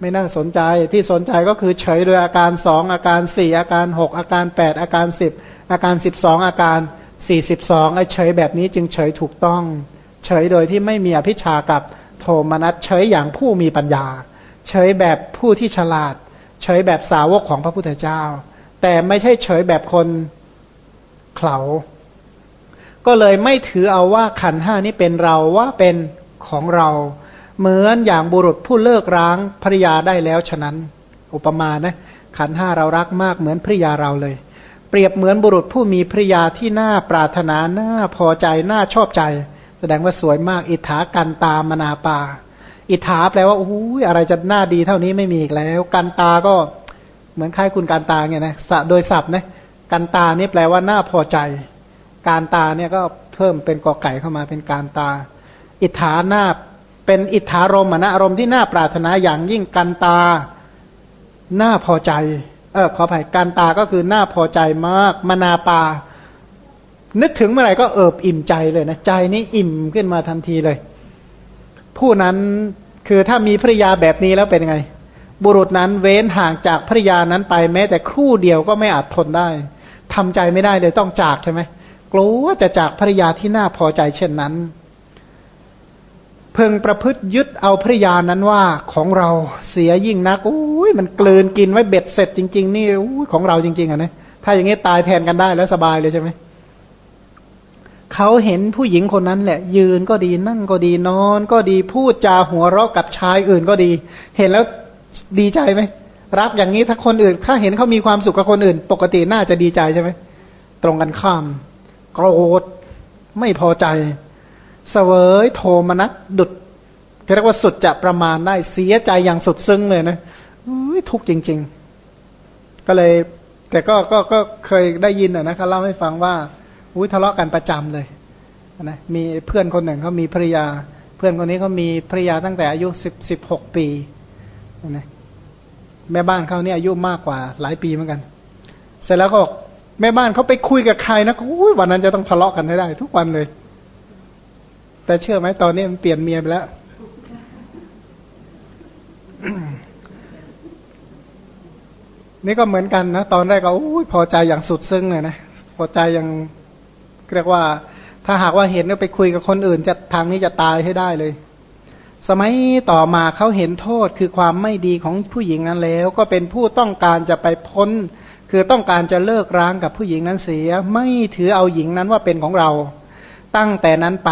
S1: ไม่น่าสนใจที่สนใจก็คือเฉยโดยอาการสองอาการสี่อาการหกอาการแปดอาการสิบอาการสิบสองอาการสี่สิบสองไอ้เฉยแบบนี้จึงเฉยถูกต้อง เฉยโดยที่ไม่มีอภิชากับโทมนัสเฉยอย่างผู้มีปัญญา เฉยแบบผู้ที่ฉลาด เฉยแบบสาวกของพระพุทธเจ้า แต่ไม่ใช่เฉยแบบคนเข่า ก็เลยไม่ถือเอาว่าขันห้านี้เป็นเราว่าเป็นของเรา เหมือนอย่างบุรุษผู้เลิกร้างภริยาได้แล้วฉะนั้น อุปมานะ ขันห้าเรารักมากเหมือนภริยาเราเลย เปรียบเหมือนบุรุษผู้มีภริยาที่น่าปรารถนาน่าพอใจน่าชอบใจ แสดงว่าสวยมาก อิทธากันตามนาปา อิทธาแปลว่าอู้ยอะไรจะน่าดีเท่านี้ไม่มีอีกแล้ว กันตาก็เหมือนค่ายคุณการตาเนี่ยนะโดยศัพท์นะกันตานี่แปลว่าน่าพอใจ การตาเนี่ยก็เพิ่มเป็นกอไก่เข้ามาเป็นการตา อิทธาหน้าเป็นอิทธารมนะอารมณ์ที่น่าปรารถนาอย่างยิ่งกันตาน่าพอใจ เออขออภัยการตาก็คือหน้าพอใจมากมนาปา นึกถึงเมื่อไหร่ก็เอิบอิ่มใจเลยนะใจนี้อิ่มขึ้นมาทันทีเลย ผู้นั้นคือถ้ามีภริยาแบบนี้แล้วเป็นไง บุรุษนั้นเว้นห่างจากภริยานั้นไปแม้แต่ครู่เดียวก็ไม่อาจทนได้ทำใจไม่ได้เลยต้องจากใช่ไหม กลัวจะจากภริยาที่น่าพอใจเช่นนั้น เพิ่งประพฤติยึดเอาภริยานั้นว่าของเราเสียยิ่งนักอุ้ยมันกลืนกินไว้เบ็ดเสร็จจริง ๆ นี่อุ้ยของเราจริง ๆอะนะถ้าอย่างนี้ตายแทนกันได้แล้วสบายเลยใช่ไหมเขาเห็นผู้หญิงคนนั้นแหละ ยืนก็ดีนั่งก็ดีนอน ก็ดีพูดจาหัวเราะกับชายอื่นก็ดี เห็นแล้วดีใจไหมรักอย่างนี้ถ้าคนอื่น ถ้าเห็นเขามีความสุขกับคนอื่น ปกติน่าจะดีใจใช่ไหมตรงกันข้าม โกรธไม่พอใจเสวยโทมนัสดุดเรียกว่าสุดจะประมาณได้เสียใจอย่างสุดซึ้งเลยนะทุกจริง ๆ ก็เลย แต่ก็ก็ก็เคยได้ยินอะนะเขาเล่าให้ฟังว่าอุ้ยทะเลาะกันประจำเลยนะมีเพื่อนคนหนึ่งเขามีภรรยา เพื่อนคนนี้เขามีภรรยาตั้งแต่อายุสิบสิบหกปีนะแม่บ้านเขาเนี่ยอายุมากกว่าหลายปีเหมือนกัน เสร็จแล้วก็ แม่บ้านเขาไปคุยกับใครนะอุ้ยวันนั้นจะต้องทะเลาะกันให้ได้ ทุกวันเลย แต่เชื่อไหมตอนนี้มันเปลี่ยนเมียไปแล้วนี่ก็เหมือนกันนะตอนแรกก็พอใจอย่างสุดซึ้งเลยนะพอใจอย่างเรียกว่า ถ้าหากว่าเห็นก็ไปคุยกับคนอื่นจะทางนี้จะตายให้ได้เลย สมัยต่อมาเขาเห็นโทษคือความไม่ดีของผู้หญิงนั้นแล้ว ก็เป็นผู้ต้องการจะไปพ้น คือต้องการจะเลิกร้างกับผู้หญิงนั้นเสีย ไม่ถือเอาหญิงนั้นว่าเป็นของเรา ตั้งแต่นั้นไป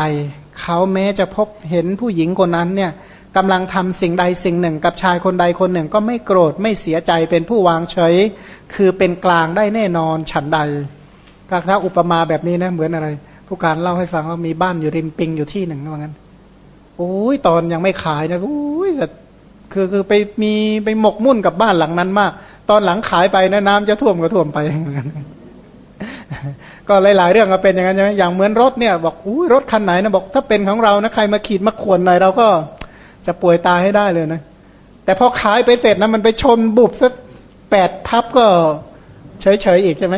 S1: เขาแม้จะพบเห็นผู้หญิงคนนั้นเนี่ยกำลังทำสิ่งใดสิ่งหนึ่ง กับชายคนใดคนหนึ่งก็ไม่โกรธไม่เสียใจเป็นผู้วางเฉย คือเป็นกลางได้แน่นอนฉันใดถ้าอุปมาแบบนี้นะเหมือนอะไร ผู้การเล่าให้ฟังว่ามีบ้านอยู่ริมปิงอยู่ที่หนึ่งว่างั้นโอ้ยตอนยังไม่ขายนะโอ้ยแต่คือคือไปมีไปหมกมุ่นกับบ้านหลังนั้นมาก ตอนหลังขายไปนะน้ำจะท่วมก็ท่วมไปก็หลายๆเรื่องก็เป็นอย่างนั้นใช่ไหมอย่างเหมือนรถเนี่ย บอกอุ้รถคันไหนนะบอก ถ้าเป็นของเรานะใครมาขีดมาข่วนหน่อยเราก็จะป่วยตายให้ได้เลยนะ แต่พอขายไปเสร็จนะมันไปชนบุบสักแปดทับก็เฉยๆอีกใช่ไหม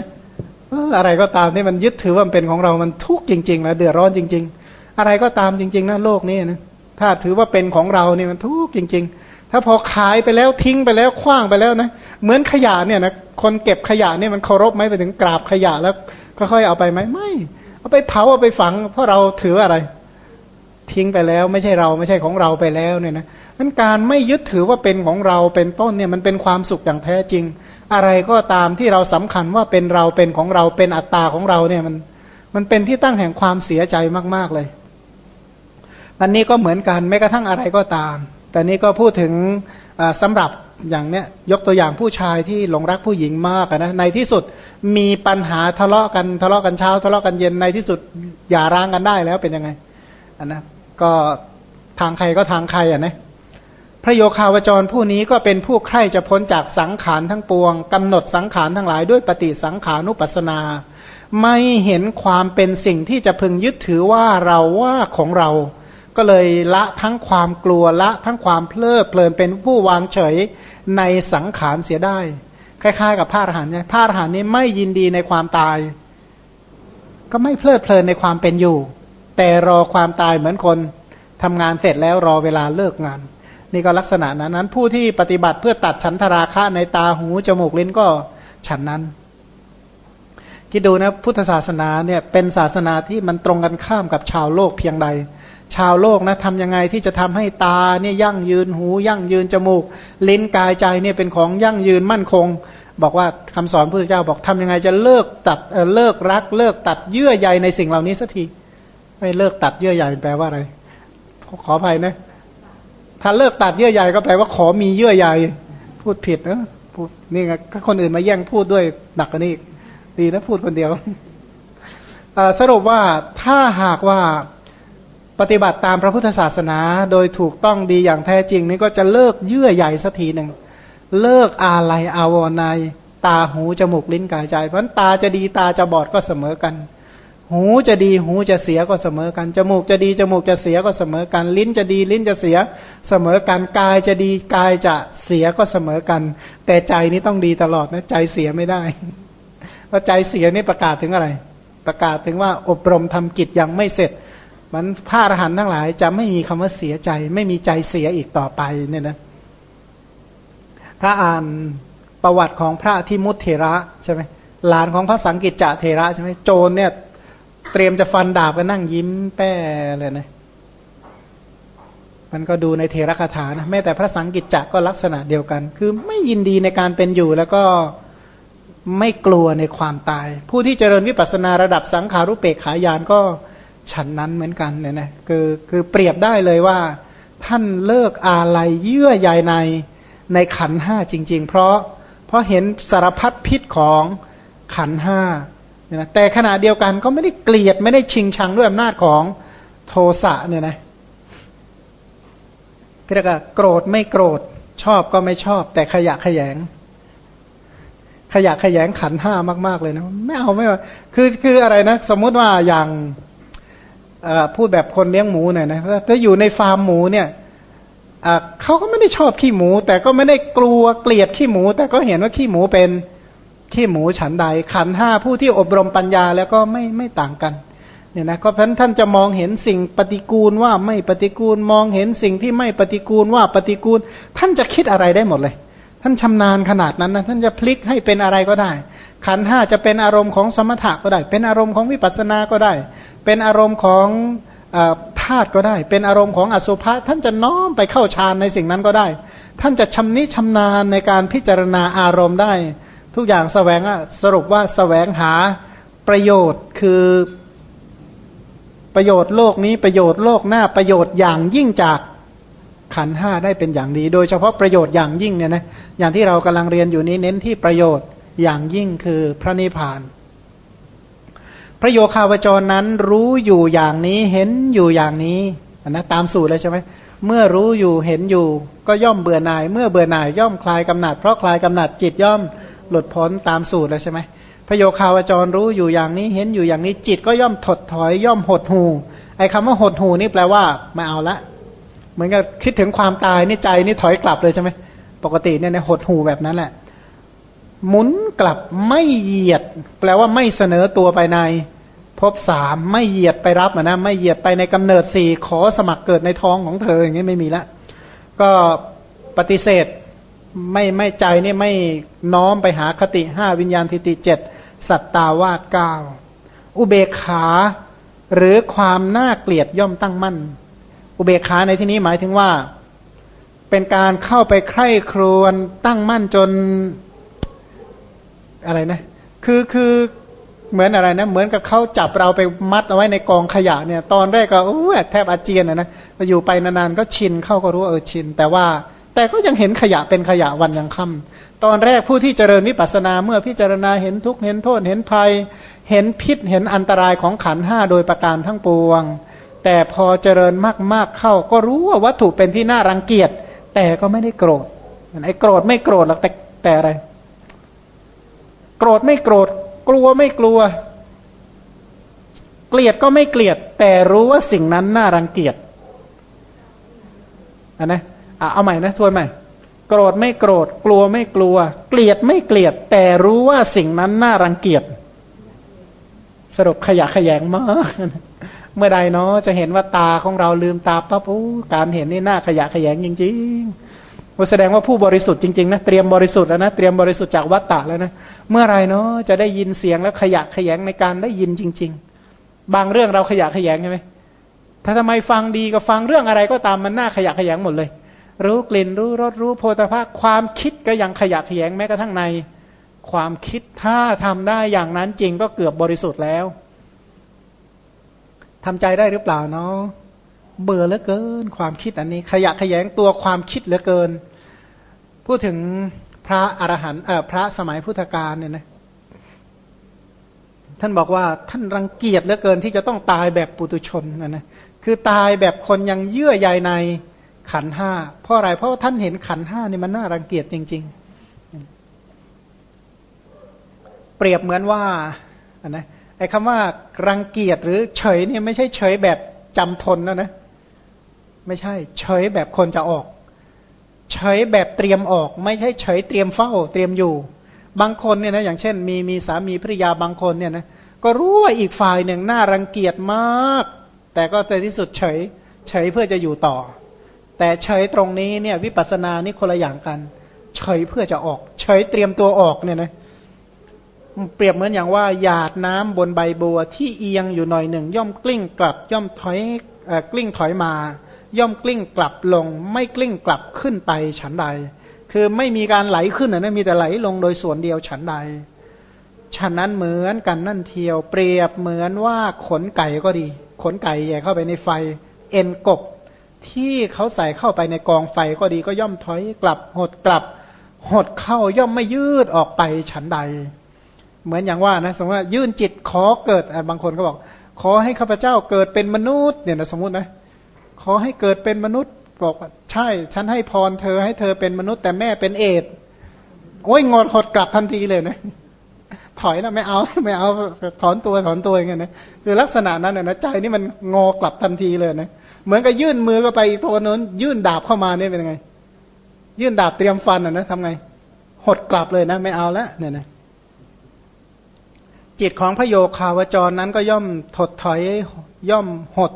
S1: อะไรก็ตามที่มันยึดถือว่ามันเป็นของเรามันทุกข์จริงๆนะเดือดร้อนจริง ๆ อะไรก็ตามจริง ๆนะโลกนี้นะถ้าถือว่าเป็นของเราเนี่ยมันทุกข์จริง ๆ ถ้าพอขายไปแล้วทิ้งไปแล้วคว้างไปแล้วนะ เหมือนขยะเนี่ยนะคนเก็บขยะเนี่ยมันเคารพไหมไปถึงกราบขยะแล้วค่อยๆเอาไปไหมไม่ เอาไปเผาเอาไปฝัง เพราะเราถืออะไร ทิ้งไปแล้ว ไม่ใช่เราไม่ใช่ของเราไปแล้วเนี่ยนะนั้นการไม่ยึดถือว่าเป็นของเราเป็นต้นเนี่ยมันเป็นความสุขอย่างแท้จริง อะไรก็ตามที่เราสำคัญว่าเป็นเราเป็นของเราเป็นอัตตาของเราเนี่ยมัน มันเป็นที่ตั้งแห่งความเสียใจมากๆเลย อันนี้ก็เหมือนกันแม้กระทั่งอะไรก็ตาม แต่นี้ก็พูดถึงสำหรับอย่างเนี้ยยกตัวอย่างผู้ชายที่หลงรักผู้หญิงมากนะในที่สุดมีปัญหาทะเลาะกันทะเลาะกันเช้าทะเลาะกันเย็นในที่สุดอย่าร้างกันได้แล้วเป็นยังไงอันนะก็ทางใครก็ทางใครอะนะพระโยคาวจรผู้นี้ก็เป็นผู้ใคร่จะพ้นจากสังขารทั้งปวงกำหนดสังขารทั้งหลายด้วยปฏิสังขานุปัสนา ไม่เห็นความเป็นสิ่งที่จะพึงยึดถือว่าเราว่าของเรา ก็เลยละทั้งความกลัวละทั้งความเพลิดเพลินเป็นผู้วางเฉยในสังขารเสียได้ คล้ายๆ กับพระอรหันต์เนี่ยพระอรหันต์นี้ไม่ยินดีในความตาย ก็ไม่เพลิดเพลินในความเป็นอยู่ แต่รอความตายเหมือนคนทำงานเสร็จแล้วรอเวลาเลิกงาน นี่ก็ลักษณะนั้นนั้น ผู้ที่ปฏิบัติเพื่อตัดฉันทราคะในตาหูจมูกลิ้นก็ฉันนั้นคิดดูนะพุทธศาสนาเนี่ยเป็นศาสนาที่มันตรงกันข้ามกับชาวโลกเพียงใด ชาวโลกนะทำยังไงที่จะทำให้ตาเนี่ยยั่งยืนหู ยั่งยืนจมูก ลิ้นกายใจเนี่ยเป็นของยั่งยืนมั่นคง บอกว่าคำสอนพระเจ้าบอกทำยังไงจะเลิกตัดเลิกรัก เลิกตัดเยื่อใยในสิ่งเหล่านี้สักทีไม่เลิกตัดเยื่อใยแปลว่าอะไร ขออภัยนะ ถ้าเลิกตัดเยื่อใยก็แปลว่าขอมีเยื่อใยพูดผิดนะพูดนี่ไงถ้าคนอื่นมาแย่งพูดด้วยหนักกว่านี้ดีนะพูดคนเดียวสรุปว่าถ้าหากว่า ปฏิบัติตามพระพุทธศาสนาโดยถูกต้องดีอย่างแท้จริงนี่ก็จะเลิกเยื่อใยสักทีหนึ่ง เลิกอาลัยอาวรณ์ตาหูจมูกลิ้นกายใจ เพราะตาจะดีตาจะบอดก็เสมอกัน หูจะดีหูจะเสียก็เสมอกันจมูกจะดีจมูกจะเสียก็เสมอกัน ลิ้นจะดีลิ้นจะเสีย เสมอกันกายจะดีกายจะเสียก็เสมอกัน แต่ใจนี้ต้องดีตลอดนะใจเสียไม่ได้เพราะใจเสียนี่ประกาศถึงอะไร ประกาศถึงว่าอบรมทำกิจยังไม่เสร็จ มันพระอรหันต์ทั้งหลาย จะไม่มีคำว่าเสียใจ ไม่มีใจเสียอีกต่อไปเนี่ยนะ ถ้าอ่านประวัติของพระที่มุตเถระใช่ไหมหลานของพระสังกิจจะเถระใช่ไหมโจรเนี่ย เตรียมจะฟันดาบก็นั่งยิ้มแป้เลยนะมันก็ดูในเทระคาถานะแม้แต่พระสังกิจจะก็ลักษณะเดียวกัน คือไม่ยินดีในการเป็นอยู่แล้วก็ไม่กลัวในความตาย ผู้ที่เจริญวิปัสสนาระดับสังขารุเปกขายานก็ ฉันนั้นเหมือนกันเนี่ยนะคือคือเปรียบได้เลยว่า ท่านเลิกอาลัยเยื่อใยในในขันห้าจริง ๆ เพราะเพราะเห็นสารพัดพิษของขันห้าเนะแต่ขณะเดียวกันก็ไม่ได้เกลียดไม่ได้ชิงชังด้วยอำนาจของโทสะเนี่ยนะเรียกว่าโกรธไม่โกรธชอบก็ไม่ชอบ แต่ขยะขยง ขยะขยงขันห้ามาก ๆ เลยนะไม่เอาไม่เอาคือคืออะไรนะ สมมุติว่าอย่าง พูดแบบคนเลี้ยงหมูหน่อยนะถ้าอยู่ในฟาร์มหมูเนี่ยเขาก็ไม่ได้ชอบขี้หมู แต่ก็ไม่ได้กลัวเกลียดขี้หมู แต่ก็เห็นว่าขี้หมูเป็นขี้หมูฉันใด ขันห้าผู้ที่อบรมปัญญาแล้วก็ไม่ไม่ต่างกันเนี่ยนะก็เพราะท่านจะมองเห็นสิ่งปฏิกูลว่าไม่ปฏิกูลมองเห็นสิ่งที่ไม่ปฏิกูลว่าปฏิกูล ท่านจะคิดอะไรได้หมดเลย ท่านชำนาญขนาดนั้นนะท่านจะพลิกให้เป็นอะไรก็ได้ ขันห้าจะเป็นอารมณ์ของสมถะก็ได้ เป็นอารมณ์ของวิปัสสนาก็ได้ เป็นอารมณ์ของธาตุก็ได้ เป็นอารมณ์ของอสุภะท่านจะน้อมไปเข้าฌานในสิ่งนั้นก็ได้ ท่านจะชำนิชำนาญในการพิจารณาอารมณ์ได้ ทุกอย่างสแสวงสรุปว่าสแสวงหาประโยชน์คือประโยชน์โลกนี้ประโยชน์โลกหน้าประโยชน์อย่างยิ่งจากขันห้าได้เป็นอย่างดี โดยเฉพาะประโยชน์อย่างยิ่งเนี่ยนะอย่างที่เรากำลังเรียนอยู่นี้เน้นที่ประโยชน์อย่างยิ่งคือพระนิพพาน พระโยคาวจรนั้นรู้อยู่อย่างนี้เห็นอยู่อย่างนี้นะตามสูตรเลยใช่ไหมเมื่อรู้อยู่เห็นอยู่ ก็ย่อมเบื่อหน่าย เมื่อเบื่อหน่ายย่อมคลายกำหนัด เพราะคลายกำหนัดจิตย่อมหลุดพ้นตามสูตรเลยใช่ไหมพระโยคาวจรรู้อยู่อย่างนี้เห็นอยู่อย่างนี้ จิตก็ย่อมถดถอยย่อมหดหูไอ้คำว่าหดหูนี่แปลว่าไม่เอาละ เหมือนกับคิดถึงความตายนี่ใจนี่ถอยกลับเลยใช่ไหมปกติเนี่ยหดหูแบบนั้นแหละ หมุนกลับไม่เหยียด แปลว่าไม่เสนอตัวไปในพบสามไม่เหยียดไปรับนะไม่เหยียดไปในกำเนิดสี่ขอสมัครเกิดในท้องของเธออย่างนี้ไม่มีละก็ปฏิเสธไม่ไม่ใจนี่ไม่น้อมไปหาคติห้าวิญญาณทิติเจ็ดสัตตาวาสเก้าอุเบกขา หรือความน่าเกลียดย่อมตั้งมั่น อุเบกขาในที่นี้หมายถึงว่า เป็นการเข้าไปใคร่ครวญตั้งมั่นจน อะไรนะ คือคือเหมือนอะไรนะ เหมือนกับเขาจับเราไปมัดเอาไว้ในกองขยะเนี่ย ตอนแรกก็โอ้แทบอาเจียนนะนะพออยู่ไปนานๆก็ชินเข้าก็รู้เออชิน แต่ว่าแต่ก็ยังเห็นขยะเป็นขยะวันยังค่ำตอนแรกผู้ที่เจริญวิปัสสนาเมื่อพิจารณาเห็นทุกข์เห็นโทษเห็นภัย เห็นพิษเห็นอันตรายของขันห้าโดยประการทั้งปวง แต่พอเจริญมากๆเข้า ก็รู้ว่าวัตถุเป็นที่น่ารังเกียจแต่ก็ไม่ได้โกรธไอ้โกรธไม่โกรธหรอกแต่แต่อะไร โกรธไม่โกรธ กลัวไม่กลัว เกลียดก็ไม่เกลียด แต่รู้ว่าสิ่งนั้นน่ารังเกียจอันนะเอาใหม่นะทวนใหม่ โกรธไม่โกรธ กลัวไม่กลัว เกลียดไม่เกลียด แต่รู้ว่าสิ่งนั้นน่ารังเกียจ สรุปขยะขยงมากเมื่อใดเนาะจะเห็นว่าตาของเราลืมตาปั๊บโอ้การเห็นนี่น่าขยะขยงจริงๆแสดงว่าผู้บริสุทธิ์จริงๆนะเตรียมบริสุทธิ์แล้วนะเตรียมบริสุทธิ์จากวัตตะแล้วนะ เมื่อไรเนาะจะได้ยินเสียงแล้วขยะขยงในการได้ยินจริง ๆ บางเรื่องเราขยะขยงใช่ไหมถ้าทำไมฟังดีก็ฟังเรื่องอะไรก็ตามมันน่าขยะขยงหมดเลย รู้กลิ่นรู้รสรู้โพธาภาความคิดก็ยังขยะขยงแม้กระทั่งใน ความคิดถ้าทำได้อย่างนั้นจริงก็เกือบบริสุทธิ์แล้วทำใจได้หรือเปล่าเนาะเบื่อเหลือเกิน ความคิดอันนี้ ขยะขยงตัวความคิดเหลือเกิน พูดถึง พระอรหันต์พระสมัยพุทธกาลเนี่ยนะท่านบอกว่าท่านรังเกียจเหลือเกินที่จะต้องตายแบบปุตุชนนะนะคือตายแบบคนยังเยื่อใยในขันห้าเพราะอะไรเพราะท่านเห็นขันห้านี่มันน่ารังเกียจจริง ๆ เปรียบเหมือนว่าอันนะไอ้คำว่ารังเกียจหรือเฉยเนี่ยไม่ใช่เฉยแบบจำทนแล้วนะ ไม่ใช่ เฉยแบบคนจะออก เฉยแบบเตรียมออกไม่ใช่เฉยเตรียมเฝ้า เตรียมอยู่ บางคนเนี่ยนะอย่างเช่น มีมีสามีภริยาบางคนเนี่ยนะก็รู้ว่าอีกฝ่ายหนึ่งน่ารังเกียจมาก แต่ก็ในที่สุดเฉย เฉยเพื่อจะอยู่ต่อ แต่เฉยตรงนี้เนี่ย วิปัสสนานี่คนละอย่างกัน เฉยเพื่อจะออก เฉยเตรียมตัวออกเนี่ยนะเปรียบเหมือนอย่างว่าหยาดน้ำบนใบบัวที่เอียงอยู่หน่อยหนึ่งย่อมกลิ้งกลับย่อมถอยกลิ้งถอยมา ย่อมกลิ้งกลับลง ไม่กลิ้งกลับขึ้นไปฉันใด คือไม่มีการไหลขึ้นนะมีแต่ไหลลงโดยส่วนเดียวฉันใดฉันนั้นเหมือนกันนั่นเทียว เปรียบเหมือนว่าขนไก่ก็ดี ขนไก่แย่เข้าไปในไฟ เอ็นกบ ที่เขาใส่เข้าไปในกองไฟก็ดีก็ย่อมถอยกลับ หดกลับ หดเข้าย่อมไม่ยืดออกไปฉันใด เหมือนอย่างว่านะ สมมติว่ายื่นจิตขอเกิดบางคนก็บอก ขอให้ข้าพเจ้าเกิดเป็นมนุษย์เนี่ยนะสมมตินะ ขอให้เกิดเป็นมนุษย์บอกว่าใช่ ฉันให้พรเธอให้เธอเป็นมนุษย์ แต่แม่เป็นเอดโอ้ยงดหดกลับทันทีเลยนะถอยนะไม่เอาไม่เอาถอนตัวถอนตัวอย่างเงี้ยนะคือลักษณะนั้นนะใจนี่มันงอกลับทันทีเลยนะเหมือนกับยื่นมือก็ไปอีกตัวนู้น ยื่นดาบเข้ามาเนี่ยเป็นยังไง ยื่นดาบเตรียมฟันอะนะทำไง หดกลับเลยนะ ไม่เอาแล้วเนี่ยนะจิตของพระโยคาวจรนั้นก็ย่อมถดถอยย่อมหด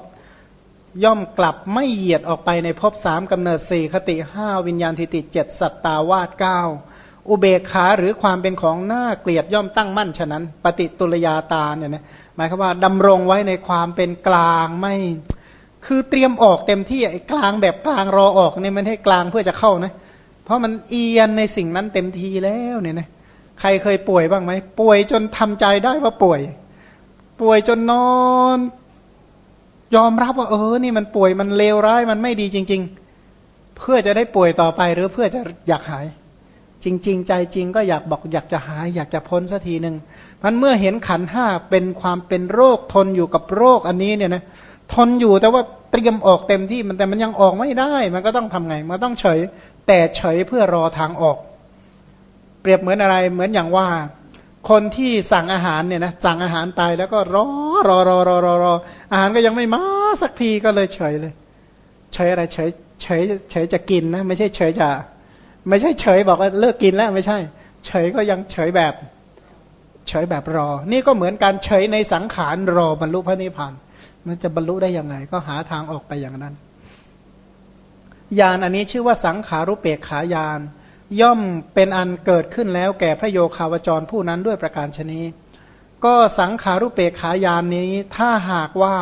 S1: ย่อมกลับไม่เหยียดออกไปในภพสามกำเนิดสี่คติห้าวิญญาณทิติเจ็ดสัตตาวาสเก้าอุเบกขาหรือความเป็นของหน่าเกลียดย่อมตั้งมั่นฉะนั้น ปฏิตุลยาตาเนี่ยนะหมายความว่าดำรงไว้ในความเป็นกลางไม่ คือเตรียมออกเต็มที่ไอ้กลางแบบกลางรอออกเนี่ยมันให้กลางเพื่อจะเข้านะ เพราะมันเอียนในสิ่งนั้นเต็มทีแล้วเนี่ยนะใครเคยป่วยบ้างไหมป่วยจนทำใจได้ว่าป่วย ป่วยจนนอน ยอมรับว่าเออ นี่มันป่วยมันเลวร้ายมันไม่ดีจริง ๆ เพื่อจะได้ป่วยต่อไปหรือเพื่อจะอยากหาย จริง ๆ ใจจริงก็อยากบอกอยากจะหาย อยากจะพ้นสักทีหนึ่งมันเมื่อเห็นขันห้าเป็นความเป็นโรคทนอยู่กับโรคอันนี้เนี่ยนะทนอยู่แต่ว่าเตรียมออกเต็มที่มันแต่มันยังออกไม่ได้ มันก็ต้องทำไง มันต้องเฉย แต่เฉยเพื่อรอทางออก เปรียบเหมือนอะไรเหมือนอย่างว่า คนที่สั่งอาหารเนี่ยนะสั่งอาหารตายแล้วก็ร้อ รอรอรอรอรออาหารก็ยังไม่มาสักทีก็เลยเฉยเลย เฉยอะไรเฉยเฉยเฉยจะกินนะ ไม่ใช่เฉยจะ ไม่ใช่เฉยบอกว่าเลิกกินแล้วไม่ใช่ เฉยก็ยังเฉยแบบ เฉยแบบรอ นี่ก็เหมือนการเฉยในสังขารรอบรรลุพระนิพพานมันจะบรรลุได้ยังไง ก็หาทางออกไปอย่างนั้นญาณอันนี้ชื่อว่าสังขารุเปกขายาน ย่อมเป็นอันเกิดขึ้นแล้วแก่พระโยคาวจรผู้นั้นด้วยประการชนี ก็สังขารุเปกขายานนี้ ถ้าหากว่า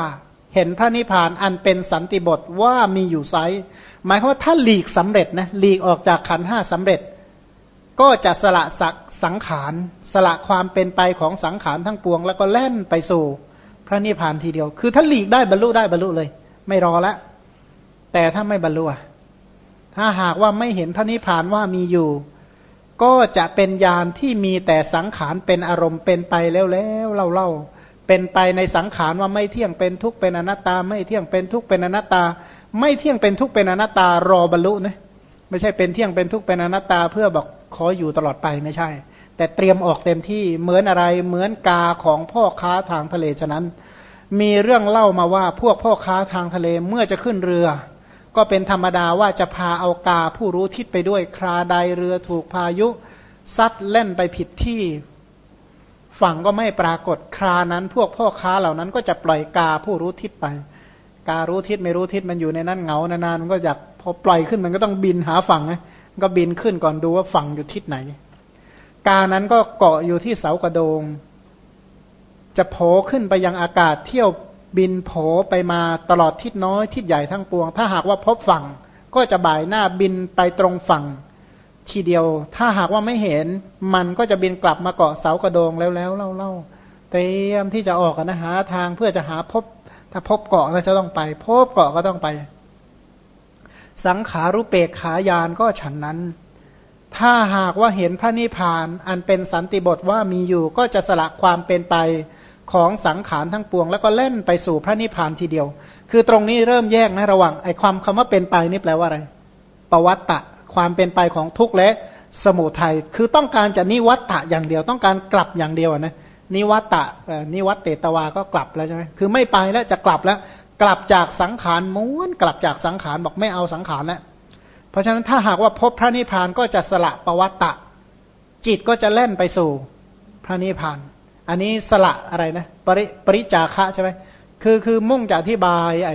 S1: เห็นพระนิพพานอันเป็นสันติบทว่ามีอยู่ไซหมายความว่าถ้าหลีกสำเร็จนะหลีกออกจากขันห้าสำเร็จ ก็จะสละสักสังขารสละความเป็นไปของสังขารทั้งปวง แล้วก็แล่นไปสู่พระนิพพานทีเดียว คือถ้าหลีกได้บรรลุได้บรรลุเลย ไม่รอละ แต่ถ้าไม่บรรลุถ้าหากว่าไม่เห็นพระนิพพานว่ามีอยู่ ก็จะเป็นญาณที่มีแต่สังขารเป็นอารมณ์เป็นไปแล้วแล้วเล่าเล่าเป็นไปในสังขารว่าไม่เที่ยงเป็นทุกข์เป็นอนัตตา ไม่เที่ยงเป็นทุกข์เป็นอนัตตา ไม่เที่ยงเป็นทุกข์เป็นอนัตตารอบรรลุนะไม่ใช่เป็นเที่ยงเป็นทุกข์เป็นอนัตตา เพื่อบอกขออยู่ตลอดไปไม่ใช่ แต่เตรียมออกเต็มที่เหมือนอะไรเหมือนกาของพ่อค้าทางทะเลฉะนั้น มีเรื่องเล่ามาว่าพวกพ่อค้าทางทะเลเมื่อจะขึ้นเรือ ก็เป็นธรรมดาว่าจะพาเอากาผู้รู้ทิศไปด้วยคราใดเรือถูกพายุ ซัดเล่นไปผิดที่ ฝั่งก็ไม่ปรากฏครานั้นพวกพ่อค้าเหล่านั้นก็จะปล่อยกาผู้รู้ทิศไป การู้ทิศไม่รู้ทิศมันอยู่ในนั้นเหงานานๆมันก็อยากพอปล่อยขึ้นมันก็ต้องบินหาฝั่งนะก็บินขึ้นก่อนดูว่าฝั่งอยู่ทิศไหน กานั้นก็เกาะอยู่ที่เสากระโดง จะโผขึ้นไปยังอากาศเที่ยว บินโผไปมาตลอดทิศน้อยทิศใหญ่ทั้งปวง ถ้าหากว่าพบฝั่ง ก็จะบ่ายหน้าบินไปตรงฝั่ง ทีเดียว ถ้าหากว่าไม่เห็น มันก็จะบินกลับมาเกาะเสากระโดงแล้วแล้วเล่าเล่าเตรียมที่จะออกนะหาทางเพื่อจะหาพบ ถ้าพบเกาะก็จะต้องไป พบเกาะก็ต้องไป สังขารุเปกขายานก็ฉันนั้น ถ้าหากว่าเห็นพระนิพพานอันเป็นสันติบทว่ามีอยู่ก็จะสละความเป็นไป ของสังขารทั้งปวง แล้วก็เล่นไปสู่พระนิพพานทีเดียว คือตรงนี้เริ่มแยกนะระหว่างไอ้ความคำว่าเป็นไปนี่แปลว่าอะไรปวัตตะความเป็นไปของทุกข์และสมุทัยคือต้องการจะนิวัตตะอย่างเดียวต้องการกลับอย่างเดียวนะนิวัตตะนิวัตเตตวาก็กลับแล้วใช่ไหมคือไม่ไปแล้วจะกลับแล้ว กลับจากสังขารม้วนกลับจากสังขารบอกไม่เอาสังขารแล้วเพราะฉะนั้นถ้าหากว่าพบพระนิพพานก็จะสละปวัตตะ จิตก็จะเล่นไปสู่พระนิพพาน อันนี้สละอะไรนะ ปริปริจาคะใช่ไหมคือคือมุ่งจะอธิบายไอ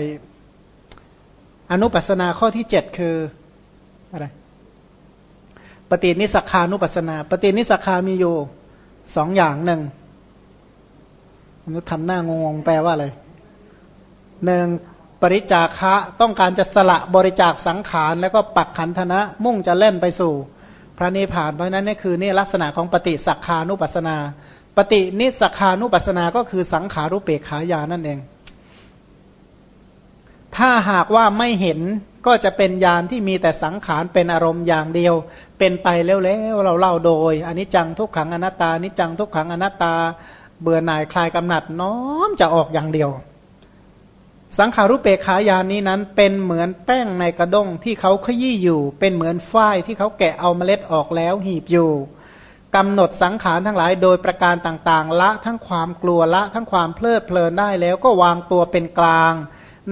S1: อนุปัสนาข้อที่เจ็ดคืออะไรปฏินิสขานุปัสนา ปฏินิสขามีอยู่สองอย่างหนึ่งมนุษย์ทำหน้างงงแปลว่าอะไรหนึ่งปริจาคะต้องการจะสละบริจาคสังขาร แล้วก็ปักขันธนะ มุ่งจะเล่นไปสู่ พระนิพพานเพราะนั้นนี่คือนี่ลักษณะของปฏิสักขานุปัสนา ปฏินิสขานุปัสนาก็คือสังขารุเปกขายานั่นเอง ถ้าหากว่าไม่เห็นก็จะเป็นญาณที่มีแต่สังขารเป็นอารมณ์อย่างเดียว เป็นไปแล้วแล้วเราเล่าโดยอันนี้จังทุกขังอนัตตานิจังทุกขังอนัตตา เบื่อหน่ายคลายกำหนัดน้อมจะออกอย่างเดียว สังขารุเปกขายานนี้นั้นเป็นเหมือนแป้งในกระด้งที่เขาขยี้อยู่ เป็นเหมือนฝ้ายที่เขาแกะเอาเมล็ดออกแล้วหีบอยู่ กำหนดสังขารทั้งหลาย โดยประการต่างๆ ละทั้งความกลัวละทั้งความเพลิดเพลินได้แล้วก็วางตัวเป็นกลาง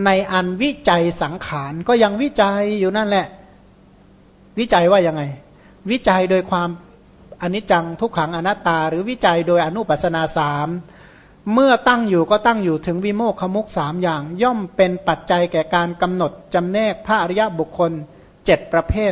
S1: ในอันวิจัยสังขารก็ยังวิจัยอยู่นั่นแหละ วิจัยว่ายังไง วิจัยโดยความอนิจจังทุกขังอนัตตา หรือวิจัยโดยอนุปัสนาสามเมื่อตั้งอยู่ก็ตั้งอยู่ถึงวิโมกขมุกสามอย่าง ย่อมเป็นปัจจัยแก่การกำหนดจำแนกพระอริยบุคคลเจ็ดประเภท